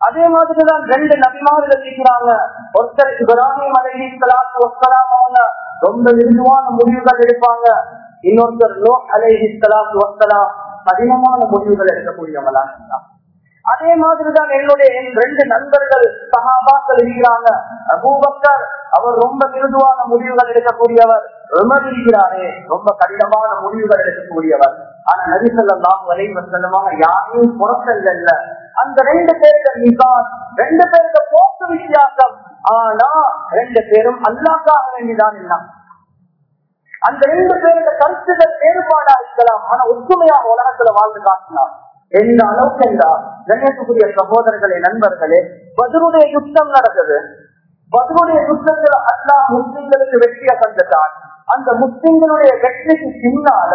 அதே மாதிரிதான் ரெண்டு நபிமார்கள் இருக்கிறாங்க ஒருத்தர் இப்ராஹிம் அலைஹி ஸலாத்து வஸ்ஸலாம் அவங்க ரொம்ப மிருதுவான முடிவுகள் எடுப்பாங்க. இன்னொருத்தர் லோ அலைஹி ஸலாத்து கடினமான முடிவுகள் எடுக்கக்கூடியவங்களாக இருந்தாங்க. அதே மாதிரிதான் என்னுடைய என் ரெண்டு நண்பர்கள் சகாபாக்கள் இருக்கிறாங்க அபூபக்கர் அவர் ரொம்ப மிருதுவான முடிவுகள் எடுக்கக்கூடியவர். உமர் இருக்கிறாரே ரொம்ப கடினமான முடிவுகள் எடுக்கக்கூடியவர். ஆனா நரிசல்லாம் வலைவ செல்லமாக யாரையும் புறக்கல்ல அந்த ரெண்டு பேருக்கு நிகான் ரெண்டு பேருக்கு போக்கு வித்தியாசம். ஆனா ரெண்டு பேரும் அல்லாக்காக வேண்டிதான் எல்லாம். அந்த ரெண்டு பேருக்கு கருத்துகள் வேறுபாடா இருக்கலாம். ஆனா ஒற்றுமையாக உலகத்துல வாழ்ந்து காட்டலாம் எந்த அளவுக்கு என்றால் சகோதரர்களே நண்பர்களே பதிலுடைய யுத்தம் நடக்குது பதிலுடைய யுத்தத்துல அல்லா முஸ்லிம்களுக்கு வெற்றியை தந்துட்டான். அந்த முஸ்லிம்களுடைய வெற்றிக்கு பின்னால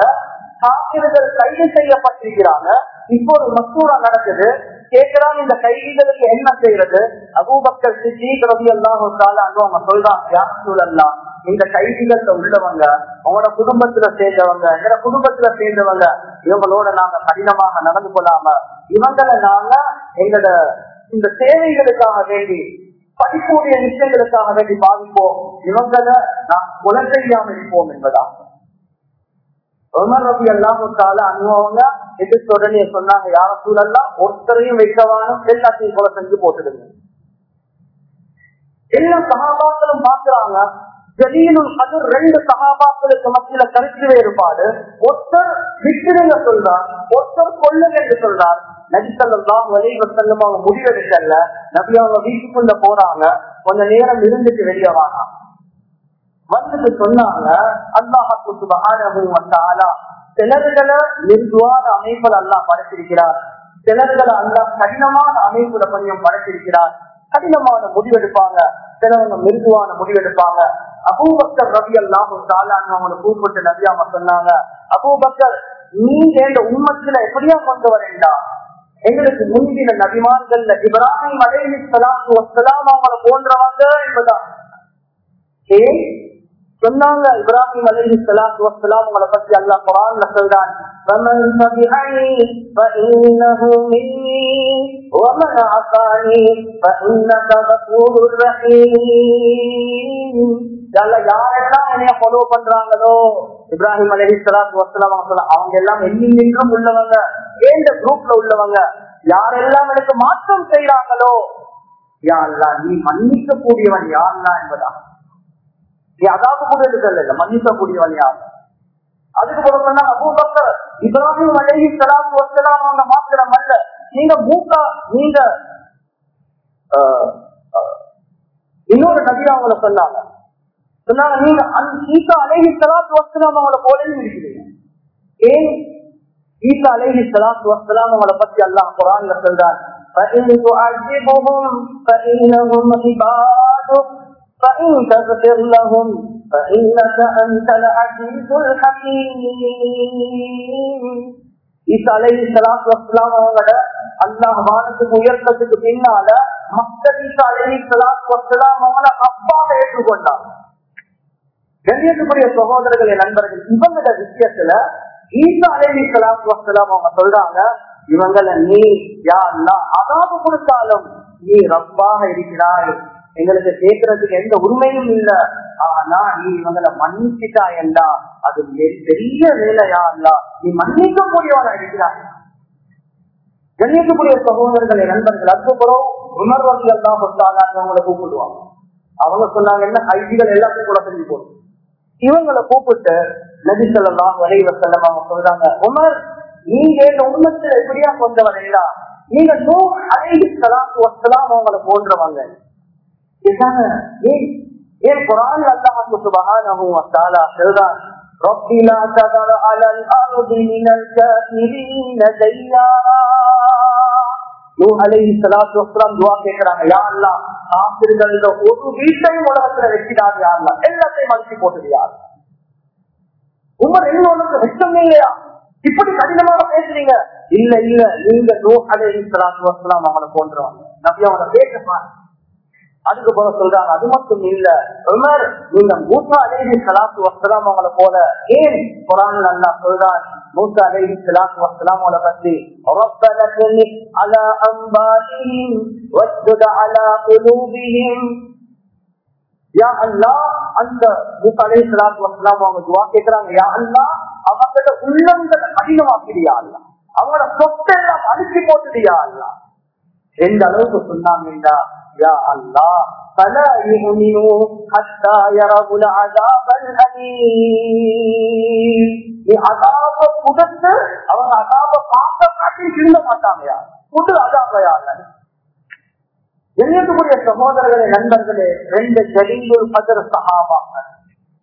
காப்பிர்கள் கைது செய்யப்பட்டிருக்கிறாங்க. இப்போ ஒரு மசூரா நடக்குது. கேட்கிறான் இந்த கைதிகளுக்கு என்ன செய்யறது? அபூபக்கர் சிஜீக் ரவி எல்லாம் அவங்க சொல்றாங்க யார் சூழல்லாம் இந்த கைதிகள்ல உள்ளவங்க உங்களோட குடும்பத்துல சேர்ந்தவங்க எங்க குடும்பத்துல சேர்ந்தவங்க இவங்களோட நாங்க கடினமாக நடந்து கொள்ளாம இவங்களை நாங்க எங்களோட இந்த சேவைகளுக்காக வேண்டி படிக்கூடிய விஷயங்களுக்காக வேண்டி பாதிப்போம். இவங்களை நாம் கொலை செய்யாமல் இருப்போம் என்பதாகும். உமர் ரபி எல்லாம் அனுபவங்க எதிர்த்து உடனே சொன்னாங்க யார சூழல்லாம் ஒருத்தரையும் வைக்கவானும் எல்லாத்தையும் போல செஞ்சு போட்டுடுங்க. எல்லா சகாபாக்களும் பாக்குறாங்க ஜலீலுல் கதிர் ரெண்டு சகாபாக்களுக்கு மத்தியில கருத்து வேறுபாடு ஒருத்தர் விட்டுருங்க சொல்றார் ஒருத்தர் கொள்ளுங்க என்று சொல்றார். நபிசல்லாம் வலைவ செல்லும் அவங்க முடிவெடுக்கல. நபி அவங்க வீட்டுக்குள்ள போறாங்க. கொஞ்ச நேரம் இருந்துட்டு வெளியே வாங்க. வந்துட்டு சொன்னாங்க அல்லாஹா சுபஹானஹு வ வந்தாலா சிலர்களை மிருதுவான அமைப்புல அல்லாஹ் படைத்திருக்கிறார். சிலர்களை அல்லாஹ் கடினமான அமைப்புல கொஞ்சம் படைத்திருக்கிறார். கடினமான முடிவெடுப்பாங்க. சிலவங்க மிருதுவான முடிவெடுப்பாங்க. அபூபக்கர் ரவி அல்லாஹும் அவங்களை கூப்பிட்டு நபியாம சொன்னாங்க அபூபக்கர் நீங்க இந்த உண்மத்துல எப்படியா கொண்டு வரேன்டா? எங்களுக்கு முந்தின நபிமான்கள்ல இப்ராஹிம் அலைஹி சலாம் வஸ்ஸலாம் அவங்களை போன்றவங்க என்பதா? ஏன் சொன்னாங்க இப்ராஹிம் அலைஹி ஸலாத்து வஸ்ஸலாம் உங்களை பத்தி அல்லாஹ் குர்ஆன்ல சொல்றான் فمن تبعني فإنه مني ومن عصاني فإنك غفور رحيم யாரெல்லாம் என்னைய ஃபாலோ பண்றாங்களோ இப்ராஹிம் அலஹி சலாத்து வசலாம் அவங்க எல்லாம் எண்ணின்றும் உள்ளவங்க ஏந்த குரூப்ல உள்ளவங்க யாரெல்லாம் எனக்கு மாற்றம் செய்யறாங்களோ யாருலா நீ மன்னிக்க கூடியவன் யாருலா என்பதா நீ அதாவது கூட இருக்கல மன்னிக்க கூடியவன் யார் அதுக்கு பிறகு சொன்னாங்க அபூபக்கர் இப்ராஹிம் அலைஹி ஸலாத்து வஸலாம் அவங்க மாத்திரம் அல்ல நீங்க மூக்கா நீங்க ஆஹ், ஆஹ், இன்னொரு நபி அவங்கள சொன்னாங்க சொன்னாங்க நீங்க அந்த ஈசா அலைஹி ஸலாத்து வஸலாம் அவங்கள போலவே இருக்கிறீங்க ஏன் ஈசா அலைஹி ஸலாத்து வஸலாம் அவங்கள பத்தி அல்லாஹ் குர்ஆன்ல சொல்றான் فَإِن تُعَذِّبْهُمْ فَإِنَّهُمْ عِبَادُكَ فإن تغفر لهم فإنك أنت العزيز الحكيم ஈசா அலைஹி ஸலாத்து வஸ்ஸலாம் அவங்கள அல்லாஹ் வானத்துக்கு உயர்த்தத்துக்கு பின்னால மக்கள் ஈசா அலைஹி ஸலாத்து வஸ்ஸலாம் அவங்கள ரப்பாக ஏற்றுக்கொண்டாங்க கண்ணியத்துக்குரிய சகோதரர்களே நண்பர்கள் இவங்களோட விஷயத்துல ஈசா அலைஹி ஸலாத்து வஸ்ஸலாம் அவங்க சொல்றாங்க இவங்கள நீ யா அல்லாஹ் அதாவது கொடுத்தாலும் நீ ரப்பாக இருக்கிறாய் எங்களுக்கு கேட்கறதுக்கு எந்த உரிமையும் இல்ல. ஆனா நீ இவங்களை மன்னிச்சுட்டா என்றா அது பெரிய வேலையா இல்ல? நீ மன்னிக்க கூடியவனா இருக்கிறாய். கண்ணியத்துக்குரிய சகோதரர்களை நண்பர்கள் அதுக்கப்புறம் உணர்வர்கள் எல்லாம் கொடுத்தாங்க அவங்களை கூப்பிடுவாங்க. அவங்க சொன்னாங்க என்ன கைதிகள் எல்லாத்தையும் கூட செஞ்சு போடும் இவங்களை கூப்பிட்டு நபி சொல்லலாம் வரைவ செல்லம் அவங்க சொல்றாங்க உமர் நீங்க இந்த உண்மத்துல எப்படியா கொண்டு நீங்க நூ அலைஹி அவங்களை போன்றவங்க. இதுதாங்க ஏன் ஏன் குரான் அல்லாஹ் சுப்ஹானஹு வ தஆலா சொல்றான் رب لا تذر على الأرض من الكافرين ديارا நூஹ் அலைஹி ஸலாத்து வஸ்ஸலாம் துஆ கேக்குறாங்க யா அல்லாஹ் காஃபிர்கள்ல ஒரு வீட்டையும் உலகத்துல வெச்சிடாது யா அல்லாஹ் எல்லாத்தையும் அழிச்சு போட்டுது யா அல்லாஹ். உமர் என்ன உனக்கு வெச்சமே இல்லையா இப்படி கடினமாக பேசுறீங்க இல்ல இல்ல நீங்க நூஹ் அலைஹி ஸலாத்து வஸ்ஸலாம் அவங்கள போன்றவங்க நபி அவங்கள பேசுமா அதுக்கு போல சொல்றாங்க அது மட்டும் இல்ல உமர் நீங்க மூசா அலைஹி ஸலாத்து வஸ்ஸலாம் அவங்கள போல ஏன் குர்ஆன்ல அல்லாஹ் சொல்றான் மூசா அலைஹி ஸலாத்து வஸ்ஸலாம் அவங்கள பத்தி ربنا اغلق على انبارهم واسجد على قلوبهم யா அல்லாஹ் அந்த மூசா அலைஹி ஸலாத்து வஸ்ஸலாம் அவங்க துஆ கேக்குறாங்க யா அல்லாஹ் அவங்களோட உள்ளங்களை கடினமாக்கிறியா அல்லாஹ் அவங்களோட சொத்தெல்லாம் அழிச்சு போட்டுடியா அல்லாஹ் எந்த அளவுக்கு சொன்னாங்கடா யா அல்லாஹ் فلا يؤمنوا حتى يروا العذاب الأليم நீ அதாப கொடுத்து அவங்க அதாப பார்க்க காட்டி திரும்ப மாட்டாங்கயா புது அதாபயா எண்ணத்துக்குரிய சகோதரர்களே நண்பர்களே ரெண்டு ஜலீலுல் கதர் சஹாபாக்கள்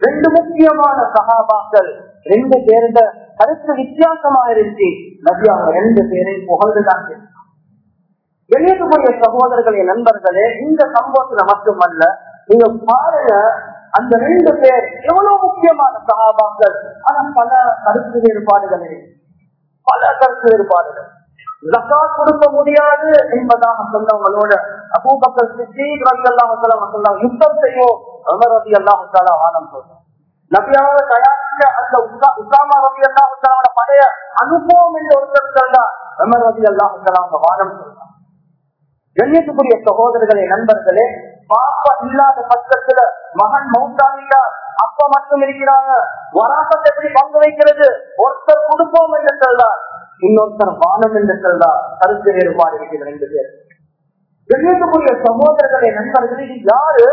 ரெண்டு முக்கியமான சஹாபாக்கள் ரெண்டு பேருட கருத்து வித்தியாசமா இருந்துச்சு நபி அவங்க ரெண்டு பேரையும் புகழ்ந்துதான் எழுதக்கூடிய சகோதரர்களே நண்பர்களே இந்த சம்பவத்துல மட்டுமல்ல நீங்க பாருங்க அந்த ரெண்டு பேர் எவ்வளவு முக்கியமான சகாபாக்கள். ஆனா பல கருத்து வேறுபாடுகளே. பல கருத்து வேறுபாடுகள். ஜக்காத் கொடுக்க முடியாது என்பதாக சொன்னவங்களோட அபூபக்கர் சித்திக் ரவி அல்லாஹ் சொன்னாங்க யுத்தம் செய்யும் அமர் ரவி அல்லாஹ் வானம் சொல்றோம் நபியாக தயாரிக்க அந்த உசாமா ரவி அல்லாஹ் பழைய அனுபவம் என்று ஒருத்தர் சொன்னார். அமர் ரவி அல்லாஹ் வானம் சொல்றாங்க கண்ணியத்துக்குரிய சகோதரர்களே நண்பர்களே பாப்பா இல்லாத பட்சத்துல மகன் மௌத்தாவிட்டார் அப்பா மட்டும் இருக்கிறாங்க. வராசத்தை எப்படி பங்கு வைக்கிறது? ஒருத்தர் குடும்பம் என்று சொல்றார். இன்னொருத்தர் வானம் என்று சொல்றார். கருத்து வேறுபாடு இருக்கிற ரெண்டு பேர். கண்ணியத்துக்குரிய சகோதரர்களே நண்பர்களே யாரு?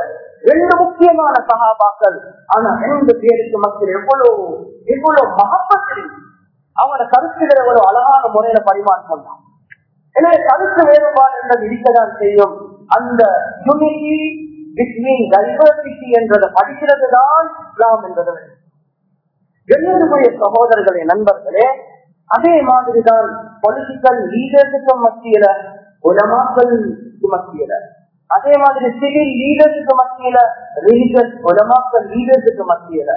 ரெண்டு முக்கியமான சகாபாக்கள். ஆனா ரெண்டு பேருக்கு மக்கள் எவ்வளவு எவ்வளவு மகப்பத்திரி. அவங்களோட கருத்துகிற ஒரு அழகான முறையில பரிமாற்றம் தான் எனவே கருத்து வேறுபாடு என்பது இருக்கதான் செய்யும். அந்த யூனிட்டி பிட்வீன் டைவர்சிட்டி என்றதை படிக்கிறது தான் இஸ்லாம் என்பது. என்னுடைய சகோதரர்களே நண்பர்களே அதே மாதிரிதான் பொலிட்டிக்கல் லீடர்ஸுக்கும் மத்தியில உலமாக்களுக்கு மத்தியில. அதே மாதிரி சிவில் லீடர்ஸுக்கு மத்தியில ரிலிஜியஸ் உலமாக்கள் லீடர்ஸுக்கு மத்தியில.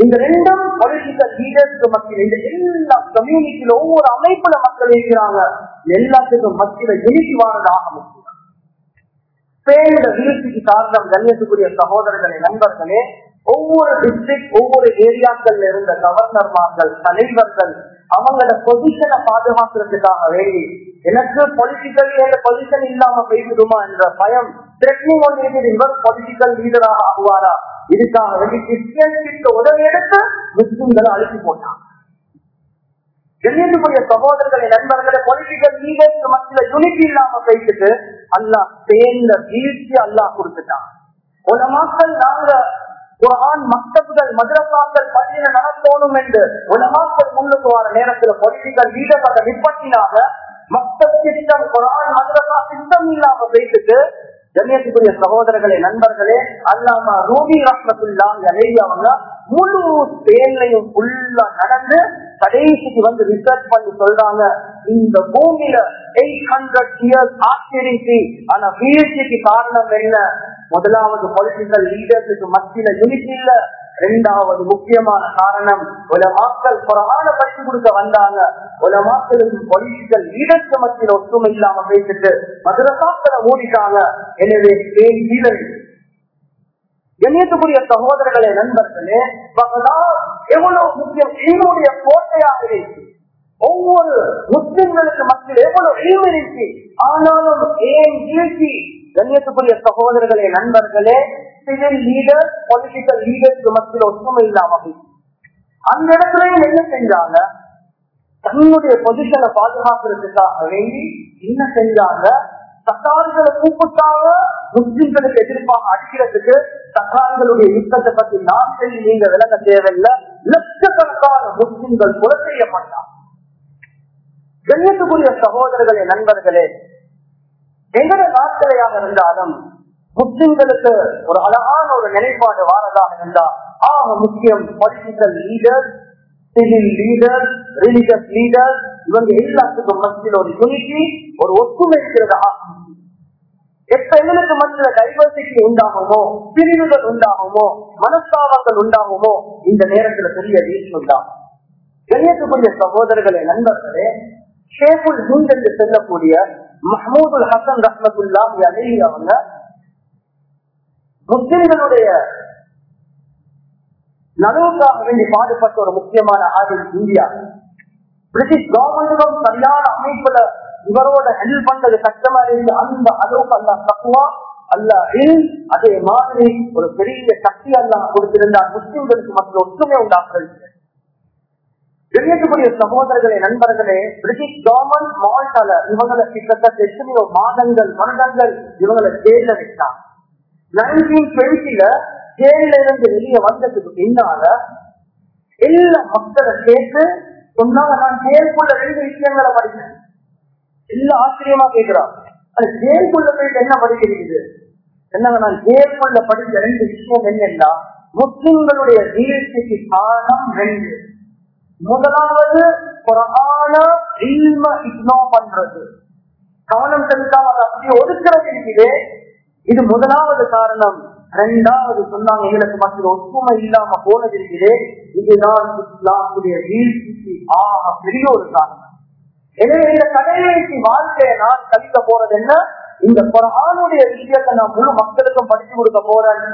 இந்த ரெண்டும் பொலிட்டிக்கல் லீடர்ஸ்க்கு மத்தியில் இந்த எல்லா கம்யூனிட்டியில ஒவ்வொரு அமைப்புல மக்கள் இருக்கிறாங்க. எல்லாத்துக்கும் மத்தியில யூனிட்டி வாரதாக பேரிட வீழ்ச்சிக்கு காரணம் கண்ணியத்துக்குரிய சகோதரர்களே நண்பர்களே ஒவ்வொரு டிஸ்ட்ரிக்ட் ஒவ்வொரு ஏரியாக்கள்ல இருந்த கவர்னர்மார்கள் தலைவர்கள் அவங்களோட பொசிஷனை பாதுகாக்கிறதுக்காக வேண்டி எனக்கு பொலிட்டிக்கல் பொசிஷன் இல்லாம போய்விடுமா என்ற பயம் த்ரெட்னிங் ஒன்று இருக்குது இவர் பொலிட்டிக்கல் லீடராக ஆகுவாரா இதுக்காக வேண்டி கிறிஸ்டியன்ஸுக்கு உதவி எடுத்து முஸ்லிம்களை அழுத்தி போட்டாங்க கண்ணியத்துக்குரிய சகோதரர்களை நண்பர்களை பொலிட்டிக்கல் லீடர்ஸ் மத்தியில யூனிட்டி இல்லாம பேசிட்டு அல்லா சேர்ந்த வீழ்ச்சி அல்லா கொடுத்துட்டான் ஒரு மக்கள் நாங்க குரான் மக்தபுகள் மதுரசாக்கள் பள்ளியில நடத்தணும் என்று உலமாக்கள் முன்னுக்கு வர நேரத்தில் பொலிட்டிக்கல் லீடர்களை அதை நிப்பட்டினாங்க மக்தப் சிஸ்டம் குரான் மதுரசா சிஸ்டம் இல்லாம பேசிட்டு கண்ணியத்துக்குரிய சகோதரர்களே நண்பர்களே அல்லாமா ரூபி ரத்னத்துல்லா அவங்க முழு தேன்லையும் ஃபுல்லா நடந்து கடைசிக்கு வந்து ரிசர்ச் பண்ணி சொல்றாங்க. இந்த பூமியில எயிட் ஹண்ட்ரட் இயர்ஸ் ஆச்சரிச்சு ஆனா வீழ்ச்சிக்கு காரணம் என்ன? முதலாவது பொலிட்டிக்கல் லீடர்ஸுக்கு மத்தியில யூனிட் இல்ல. இரண்டாவது முக்கியமான காரணம் ஒரு மக்கள் படித்து கொடுக்க வந்தாங்க. ஒரு பொலிசிகள் பொலிட்டிக்கல் லீடர்ஸ் ஒற்றுமை இல்லாம பேசிட்டு மதுரசாக்களை மூடிட்டாங்க. எனவே ஏன் வீரர்கள் கண்ணியத்துக்குரிய சகோதரர்களே நண்பர்களே எவ்வளவு முக்கியம்? என்னுடைய கோட்டையாக இருக்கு. ஒவ்வொரு முஸ்லிம்களுக்கு மத்தியில் எவ்வளவு இருக்கு? ஆனாலும் ஏன் வீழ்ச்சி கண்ணியத்துக்குரிய சகோதரர்களே நண்பர்களே சிவில் லீடர் பொலிட்டிக்கல் லீடர் மத்தியில் ஒற்றுமை இல்லாம அந்த இடத்துலயும் என்ன செஞ்சாங்க? தன்னுடைய பொசிஷனை பாதுகாக்கிறதுக்காக வேண்டி என்ன செஞ்சாங்க? சக்காரிகளை கூப்பிட்டாங்க. முஸ்லிம்களுக்கு எதிர்ப்பாக அடிக்கிறதுக்கு சக்காரிகளுடைய யுத்தத்தை பத்தி நான் சொல்லி நீங்க விளங்க தேவையில்லை. லட்சக்கணக்கான முஸ்லிம்கள் கொலை செய்யப்பட்டாங்க. கண்ணியத்துக்குரிய சகோதரர்களே நண்பர்களே எங்கட நாட்களையாக இருந்தாலும் முஸ்லிம்களுக்கு ஒரு அழகான ஒரு நிலைப்பாடு வாரதாக இருந்தா ஆக முக்கியம் political leader civil leader religious leader இவங்க எல்லாத்துக்கும் மத்தியில் ஒரு யூனிட்டி ஒரு ஒற்றுமை இருக்கிறது. எப்ப எங்களுக்கு மத்தியில் டைவர்சிட்டி உண்டாகுமோ பிரிவுகள் உண்டாகுமோ மனஸ்தாபங்கள் உண்டாகுமோ இந்த நேரத்துல பெரிய வீழ்ச்சி உண்டாகும். கண்ணியத்துக்குரிய சகோதரர்களே நண்பர்களே ஷேகுல் ஹிந்த் என்று செல்லக்கூடிய மஹமூதுல் ஹசன் ரஹமத்துல்லா அலி அவங்க முஸ்லிம்களுடைய நலவுக்காக வேண்டி பாடுபட்ட ஒரு முக்கியமான ஆடு இந்தியா. பிரிட்டிஷ் கவர்மெண்டும் சரியான அமைப்புல இவரோட ஹெல்ப் பண்றது கஷ்டமா இருந்து அந்த அளவுக்கு அல்ல தக்குவா அல்ல அதே மாதிரி ஒரு பெரிய சக்தி அல்ல கொடுத்திருந்தா முஸ்லிம்களுக்கு மக்கள் ஒற்றுமை உண்டாக்குறது தெரியக்கூடிய சகோதரர்களே நண்பர்களே பிரிட்டிஷ் கவர்மெண்ட் மால்டால இவங்களை கிட்டத்தட்ட எத்தனையோ மாதங்கள் வருடங்கள் இவங்களை ஜெயில வச்சாங்க நைன்டீன் டுவெண்ட்டில ஜெயில இருந்து வெளியே வந்ததுக்கு பின்னால எல்லா மக்களை சேர்த்து சொன்னாங்க நான் ஜெயிலுக்குள்ள ரெண்டு விஷயங்களை படிக்கிறேன். எல்லாம் ஆச்சரியமா கேட்கிறான். அது ஜெயிலுக்குள்ள போயிட்டு என்ன படிக்கிறது? என்னங்க நான் ஜெயிலுக்குள்ள படித்த ரெண்டு விஷயம் என்னன்னா முஸ்லிம்களுடைய வீழ்ச்சிக்கு காரணம் ரெண்டு. முதலாவது பண்றது. கவனம் செலுத்தாம அதை அப்படியே ஒதுக்கிறது இருக்குது இது முதலாவது காரணம். இரண்டாவது சொன்னாங்க எங்களுக்கு மத்தியில் ஒற்றுமை இல்லாம போனது இருக்குது இதுதான் இஸ்லாமுடைய வீழ்ச்சிக்கு ஆக பெரிய ஒரு காரணம். எனவே இந்த கடைசி வாழ்க்கையை நான் கழிக்க போறது என்ன? இந்த குரானுடைய விஷயத்தை நான் முழு மக்களுக்கும் படிச்சு கொடுக்க போறேன்.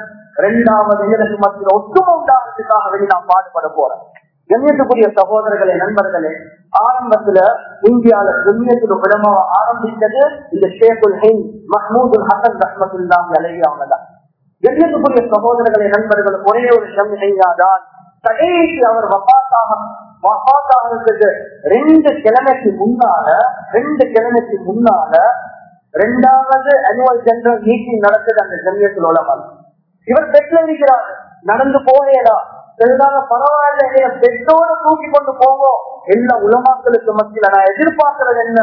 இரண்டாவது எங்களுக்கு மத்தியில் ஒற்றுமை உண்டாகிறதுக்காக வேண்டி நான் பாடுபட போறேன். கண்ணியத்துக்குரிய சகோதரர்களே நண்பர்களே ஆரம்பத்துல இந்தியால கண்ணியத்துக்கு விடமாக ஆரம்பித்தது இந்த ஷேகுல் ஹிந்த் மஹமூதுல் ஹசன் ரஹமத்துல்லாம் அழகி அவங்க தான் கண்ணியத்துக்குரிய சகோதரர்களே நண்பர்கள் ஒரே ஒரு செய்யாதான் கடைசி அவர் வபாத்தாக வபாத்தாகிறதுக்கு ரெண்டு கிழமைக்கு முன்னால ரெண்டு கிழமைக்கு முன்னால ரெண்டாவது அனுவல் ஜெனரல் மீட்டிங் நடக்குது அந்த ஜமியத்தில் உலகம் இவர் பெற்றிருக்கிறார் நடந்து போகலா சரிதாங்க பரவாயில்ல என்னைய பெட்டோட தூக்கி கொண்டு போவோம் எல்லா உலமாக்களுக்கு மத்தியில நான் எதிர்பார்க்கறது என்ன?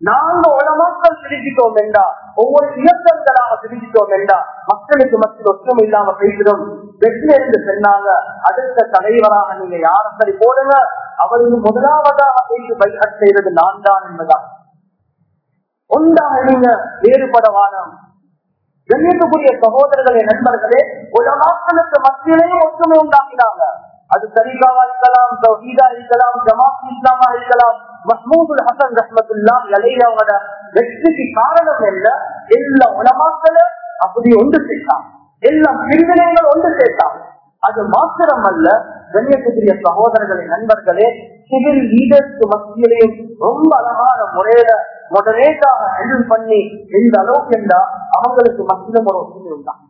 நாங்க உலமாக்கள் பிரிஞ்சிட்டோம் என்றா ஒவ்வொரு இயக்கங்களாக பிரிஞ்சிட்டோம் என்றா மக்களுக்கு மத்தியில் ஒற்றுமை இல்லாம பேசிடும் வெற்றி இருந்து சென்னாங்க. அடுத்த தலைவராக நீங்க யார சரி போடுங்க? அவருக்கு முதலாவதாக பேசி பைகட் செய்வது நான் தான் என்பதா? ஒன்றாக நீங்க வேறுபடவானம் கண்ணியத்துக்குரிய சகோதரர்களே நண்பர்களே உலமாக்களுக்கு மத்தியிலேயும் ஒற்றுமை உண்டாக்கினாங்க. அது சரிகாவா இருக்கலாம் சௌஹீதா இருக்கலாம் ஜமாத் இஸ்லாமா இருக்கலாம் மஹ்மூதுல் ஹசன் ரஹ்மத்துல்லா அலையாவோட வெற்றிக்கு காரணம் என்ன? எல்லா உலமாக்களை அப்படி ஒன்று சேர்த்தான் எல்லா பிரிவினைகள் ஒன்று சேர்த்தான் அது மாத்திரம் அல்ல கண்ணியத்துக்குரிய சகோதரர்களே நண்பர்களே சிவில் லீடர்ஸ் மத்தியிலேயும் ரொம்ப அழகான முறையில முதலேட்டாக ஹேண்டில் பண்ணி எந்த அளவுக்கு என்றா அவங்களுக்கு மத்தியிலும் ஒரு ஒற்றுமை உண்டான்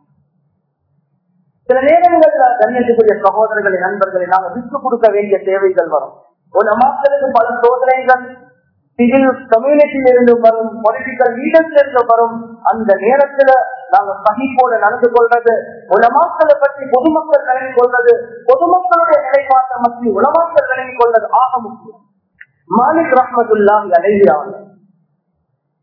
சில நேரங்கள்ல கண்ணியத்துக்குரிய சகோதரர்களை நண்பர்களை நாங்கள் விட்டு கொடுக்க வேண்டிய தேவைகள் வரும். ஒரு மக்களுக்கு பல சோதனைகள் சிவில் கம்யூனிட்டியில இருந்து வரும் பொலிட்டிக்கல் லீடர்ஸ்ல இருந்து வரும் அந்த நேரத்துல நாங்க சகிப்போட நடந்து கொள்றது உலமாக்களை பற்றி பொதுமக்கள் நினைவு கொள்வது பொதுமக்களுடைய நிலைப்பாட்டை பற்றி உலமாக்கள் நினைவு கொள்வது ஆக முக்கியம். மாலிக் ரஹமதுல்லா அலைவியாங்க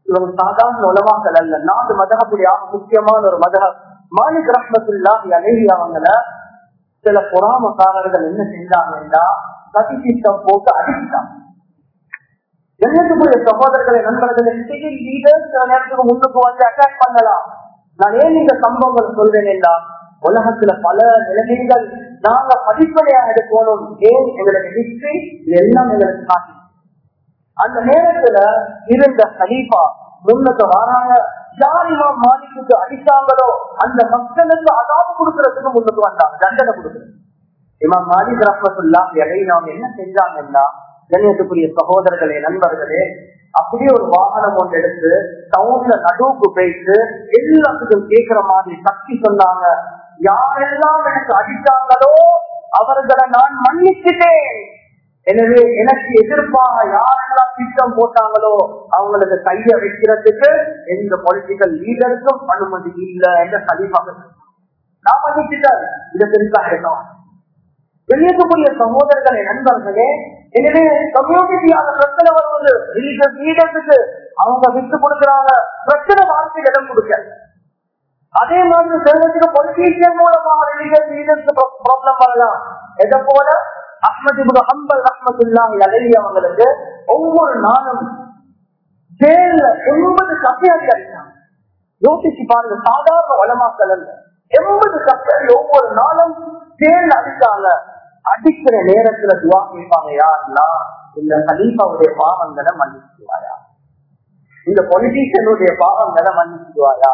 இவங்க சாதாரண உலமாக்கள் அல்ல நாடு மதகப்புடைய ஆக முக்கியமான ஒரு மதக மாலிக் ரஹமத்துல்லா அலைவியாவங்கள சில பொறாமக்காரர்கள் என்ன செஞ்சாங்கன்னா சதி திட்டம் போட்டு அடிக்கிறாங்க என்னத்துக்குரிய சகோதரர்களை நண்பர்களை சிவில் லீடர்ஸ் சில நேரத்துக்கு முன்னுக்கு வந்து அட்டாக் பண்ணலாம். நான் ஏன் இந்த சம்பவங்கள் சொல்றேன் என்றால் உலகத்துல பல நிலைமைகள் நாங்க படிப்படையாக எடுக்கணும். ஏன்? எங்களுக்கு ஹிஸ்டரி எல்லாம் எங்களுக்கு காட்டி அந்த நேரத்துல இருந்த ஹலீஃபா முன்னத்தை வராங்க யார் இவன் மாலிக்கு அடித்தாங்களோ அந்த மக்களுக்கு அதாவது கொடுக்கறதுக்கு முன்னுக்கு வந்தாங்க. தண்டனை கொடுக்குறது. இவன் மாலிக் ரஹமத்துல்லா எதை நாம் என்ன செஞ்சாங்கன்னா கண்ணியத்துக்குரிய சகோதரர்களே நண்பர்களே அப்படியே ஒரு வாகனம் ஒன்று எடுத்து டவுன்ல நடுவுக்கு போயிட்டு எல்லாத்துக்கும் கேட்கிற மாதிரி சக்தி சொன்னாங்க. யாரெல்லாம் எனக்கு அடித்தாங்களோ அவர்களை நான் மன்னிச்சுட்டேன். எனவே எனக்கு எதிர்ப்பாக யாரெல்லாம் திட்டம் போட்டாங்களோ அவங்களுக்கு கைய வைக்கிறதுக்கு எந்த பொலிட்டிக்கல் லீடருக்கும் அனுமதி இல்லை என்ற சலிப்பாக நான் மன்னிச்சுட்டேன். இதை பெருசாக வெளியேற்றக்கூடிய சகோதரர்களை நண்பர்களே எனவே கம்யூனிட்டியான பிரச்சனை வருவது ரிலீஜியஸ் லீடர்ஸுக்கு அவங்க விட்டு கொடுக்கிறாங்க. பிரச்சனை வாழ்க்கையில் இடம் கொடுக்க அதே மாதிரி சிலருக்கு பொலிட்டீஷியன் மூலமாக ரிலீஜியஸ் லீடர்ஸ் ப்ராப்ளம் வரலாம். எதை போல? அஹ்மது இப்னு ஹம்பல் ரஹ்மத்துல்லாஹி அலைஹி அவங்களுக்கு ஒவ்வொரு நாளும் ஜெயில எண்பது கப்பையாடி அடிச்சாங்க யோசிச்சு பாருங்க சாதாரண வளமாக்கல் அல்ல. எண்பது கப்பல் ஒவ்வொரு நாளும் தேல் அடிச்சாங்க அடிக்கிற நேரத்துல துவா கேட்பாங்க யாருன்னா இந்த ஹலீஃபாவுடைய பாவங்களை மன்னிச்சுவாயா இந்த பொலிட்டீஷியனுடைய பாவங்களை மன்னிச்சுவாயா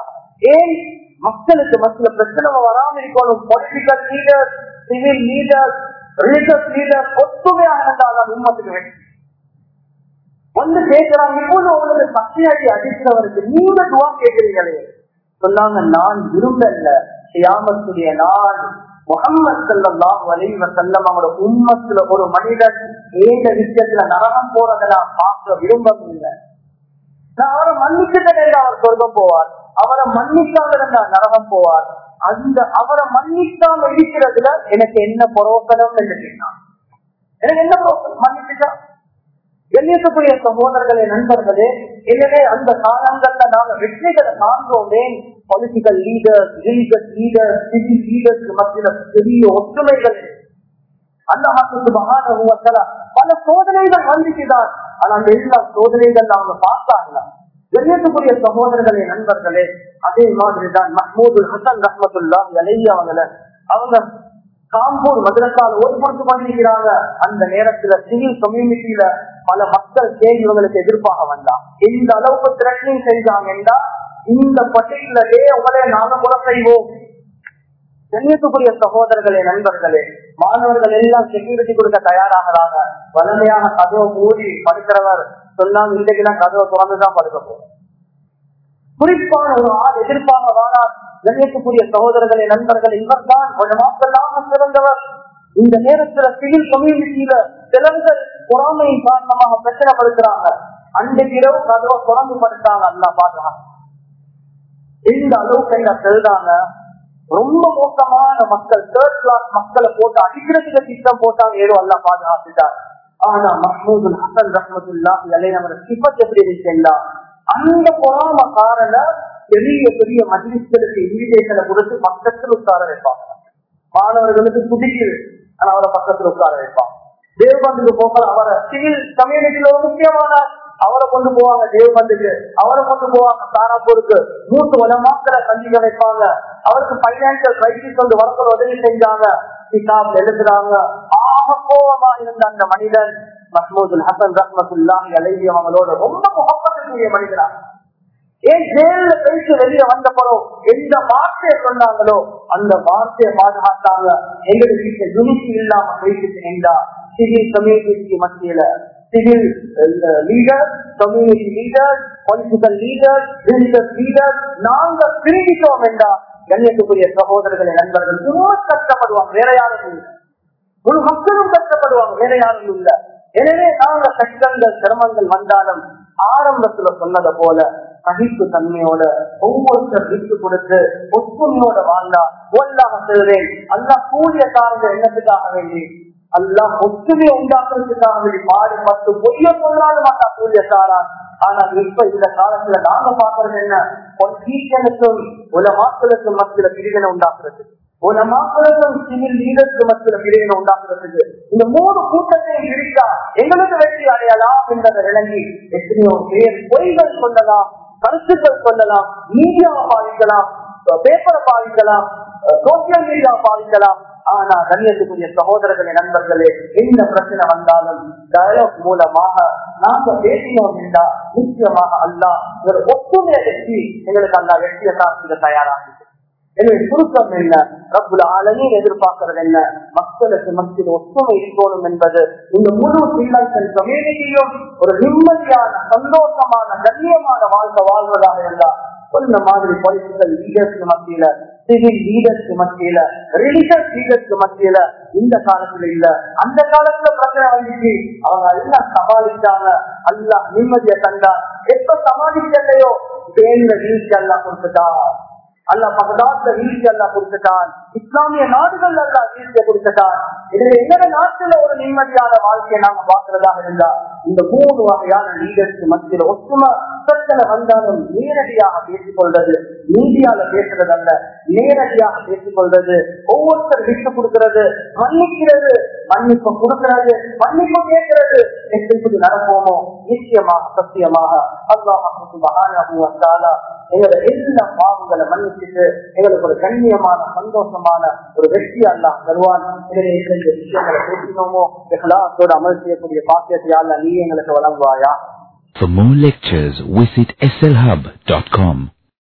ஏன் மக்களுக்கு மத்தியில பிரச்சனை வராம இருக்கணும்? Political leader civil leader religious leader ஒத்துமையாக இருந்தால் உண்மத்துக்கு வெற்றி. வந்து கேட்கிறாங்க இப்போது உங்களுக்கு சக்தியாடி அடிக்கிறவருக்கு நீங்க துவா கேட்கிறீங்களே சொன்னாங்க நான் விரும்பல. சியாமத்துடைய நாள். முகம்மது செல்லம் வலிவ செல்லம் அவங்களோட உண்மத்துல ஒரு மனிதன் ஏக விஷயத்துல நரகம் போறதை நான் பார்க்க விரும்பவில்லை. நான் அவரை மன்னிச்சுட்டேன் அவர் சொர்க்கம் போவார். அவரை மன்னிக்காம இருந்தா நரகம் போவார். அந்த அவரை மன்னிக்காம இருக்கிறதுல எனக்கு என்ன புரோக்கரம் என்று கேட்டான். எனக்கு என்ன புரோக்கரம்? மன்னிச்சுட்டா? எண்ணியத்துக்குரிய சகோதரர்களே நண்பர்களே எனவே அந்த காலங்கள்ல நாங்க வெற்றிகளை காண்போமே political leaders religious leaders city leaders மத்தியில பெரிய ஒற்றுமைகள் அல்லாஹாக்கு மகான பல சோதனைகள் வந்துச்சுதான் ஆனா அந்த எல்லா சோதனைகள் அவங்க பார்த்தாங்க கண்ணியத்துக்குரிய சகோதரர்களே நண்பர்களே அதே மாதிரிதான் மஹமூது ஹசன் ரஹமத்துல்லா அலைய அவங்கள அவங்க காம்பூர் மதுரத்தால் ஓய்வுபடுத்திக் கொண்டிருக்கிறாங்க. அந்த நேரத்துல சிவில் கம்யூனிட்டியில பல மக்கள் கேள்வி இவங்களுக்கு எதிர்ப்பாக வந்தான். எந்த அளவுக்கு த்ரெட்னிங் செஞ்சாங்கன்னா இந்த பர்டிகுலர் டே உங்களே நாங்க கூட செய்வோம். கண்ணியத்துக்குரிய சகோதரர்களே நண்பர்களே மாணவர்கள் எல்லாம் செக்யூரிட்டி கொடுக்க தயாராகிறாங்க. வலிமையான கதவை மூடி படுக்கிறவர் சொன்னாங்க இன்றைக்கு நான் கதவை திறந்துதான் படுக்க போறோம் குறிப்பான ஒரு ஆள் எதிர்ப்பாக வாரார். கண்ணியத்துக்குரிய சகோதரர்களே நண்பர்கள் இவர் தான் கொஞ்சம் சிறந்தவர். இந்த நேரத்துல சிவில் கம்யூனிட்டியில சிலர்கள் பொறாமையின் காரணமாக பிரச்சனைப்படுத்துறாங்க. அன்றைக்கு இரவு கதவை திறந்து படுத்தாங்க அல்லா பாதுகாப்பு இந்த அளவுக்கு என்ன செல்றாங்க? ரொம்ப மோசமான மக்கள் தேர்ட் கிளாஸ் மக்களை போட்டு அடிக்கிறதுக்கு திட்டம் போட்டாங்க. ஏதோ அல்ல பாதுகாத்துட்டார். ஆனா மஹமூது ஹசன் ரஹமத்துல்லா இல்லை நம்ம சிபத் எப்படி இருக்கா அந்த பொறாம காரண பெரிய பெரிய மஜிலிஸ்களுக்கு இன்விடேஷனை கொடுத்து பக்கத்தில் உட்கார வைப்பாங்க. மாணவர்களுக்கு துடிக்குது. ஆனா அவரை பக்கத்தில் உட்கார வைப்பான் தேவபந்துக்கு போகல அவரை. சிவில் கம்யூனிட்டியில ஒரு முக்கியமான அவரை கொண்டு போவாங்க தேவபந்துக்கு அவரை கொண்டு போவாங்க தாராப்பூருக்கு மூன்று உலமாக்களை கல்வி கிடைப்பாங்க. அவருக்கு பைனான்சியல் கிரைசிஸ் வந்து வளர்க்கிற உதவி செஞ்சாங்க. கிதாப் எழுதுறாங்க. ஆக கோபமா இருந்த அந்த மனிதன் மஹமூதுல் ஹசன் ரஹமத்துல்லாஹி அலைஹி அவங்களோட ரொம்ப முகப்பத்துக்குரிய மனிதனா ஏன் ஜெயில பேசி வெளியே வந்தப்பறம் எந்த வார்த்தையை சொன்னாங்களோ அந்த வார்த்தையை பாதுகாத்தாங்க. எங்களுக்கு வீட்டுல இல்லாம பேசிட்டு நின்றா. சிவில் மத்தியில மத்தியில civil leader community leader political leader religious leader நாங்கள் பிரிவிட்டோம் என்றா கண்ணியத்துக்குரிய சகோதரர்களை நண்பர்கள் இன்னும் கஷ்டப்படுவாங்க வேற யாரும் இல்லை. முழு மக்களும் கஷ்டப்படுவாங்க வேற யாரும் இல்லை. எனவே நாங்க கஷ்டங்கள் சிரமங்கள் வந்தாலும் ஆரம்பத்துல சொன்னதை போல சகிப்பு தன்மையோட ஒவ்வொருத்தர் விட்டு கொடுத்து ஒத்துமையோட வாழ்ந்தா ஒல்லாக செல்வேன் அல்ல கூடிய காரணம் என்னத்துக்காக வேண்டி? அல்லாஹ் ஒற்றுமையை உண்டாக்குறதுக்காக வேண்டி பாடுபட்டு பொய்ய சொன்னாலும் மாட்டா கூடிய சாரான் ஆனா இப்ப இந்த காலத்துல நாங்க பாக்குறது என்ன? பொலிட்டீஷியனுக்கும் உலமாக்களுக்கும் மத்தியில பிரிவினை உண்டாக்குறது. உலமாக்களுக்கும் சிவில் லீடருக்கு மத்தியில பிரிவினை உண்டாக்குறதுக்கு. இந்த மூணு கூட்டத்தையும் பிரித்தா எங்களுக்கு வெற்றி அடையலாம் என்பதை விளங்கி எத்தனையோ பேர் பொய்கள் சொல்லலாம் கருத்துக்கள் சொல்லலாம் மீடியாவை பாதிக்கலாம் பேப்பரை பாதிக்கலாம் சோசியல் மீடியா பாதிக்கலாம். ஆனா கண்ணியத்துக்குரிய சகோதரர்களே நண்பர்களே என்ன பிரச்சனை வந்தாலும் டயலாக் மூலமாக நாங்க பேசினோம் என்றா நிச்சயமாக அல்லா ஒரு ஒற்றுமையை வெற்றி எங்களுக்கு அல்லா வெற்றியை தான் தயாராகுது எனவே சுருக்கம் என்ன? ரப்புல ஆலமே எதிர்பார்க்கறது என்ன? மக்களுக்கு மத்தியில் ஒற்றுமை இருக்கணும் என்பது இந்த முழு ஸ்ரீலங்கன் கம்யூனிட்டியும் ஒரு நிம்மதியான சந்தோஷமான கண்ணியமான வாழ்க்கை வாழ்வதாக இருந்தால் இந்த மாதிரி பொலிட்டிக்கல் லீடர்ஸ் மத்தியில சிவில் லீடர்ஸ்க்கு மத்தியில ரிலிஜியஸ் லீடர்ஸ்க்கு மத்தியில இந்த காலத்துல இல்ல. அந்த காலத்துல பிரச்சனை வந்துச்சு. அவங்க எல்லாம் சமாளிச்சாங்க. அல்ல நிம்மதியை தந்தா. எப்ப சமாளிக்கலையோ? தேர்ந்த வீழ்ச்சி எல்லாம் கொடுத்துட்டா அல்ல பகதாத்த வீழ்ச்சி அல்ல கொடுத்துட்டான். இஸ்லாமிய நாடுகள் அல்ல வீழ்ச்சியை கொடுத்துட்டான். இதுல எங்க நாட்டுல ஒரு நிம்மதியான வாழ்க்கையை நாங்க பாக்குறதாக இருந்தா இந்த மூணு வகையான லீடர்ஸ் மத்தியில ஒற்றுமை பிரச்சனை வந்தாலும் நேரடியாக பேசிக் கொள்றது மீடியால பேசுறது அல்ல நேரடியாக பேசிக்கொள்றது ஒவ்வொருத்தர் விட்டு கொடுக்கிறது மன்னிக்கிறது மன்னிப்பு கொடுக்கிறது மன்னிப்பு கேட்கிறது எப்படி நடப்போமோ? நிச்சயமாக சத்தியமாக அல்லாஹ் எங்களை எல்லா பாவங்களை மன்னிச்சுட்டு எங்களுக்கு ஒரு கண்ணியமான சந்தோஷமான ஒரு வெற்றி அல்லாஹ் தருவான் எனவே இந்த விஷயங்களை பேசினோமோ எங்களாத்தோடு அமல் செய்யக்கூடிய பாக்கியத்தை அல்ல நீ எங்களுக்கு வழங்குவாயா For more lectures, visit slhub.com.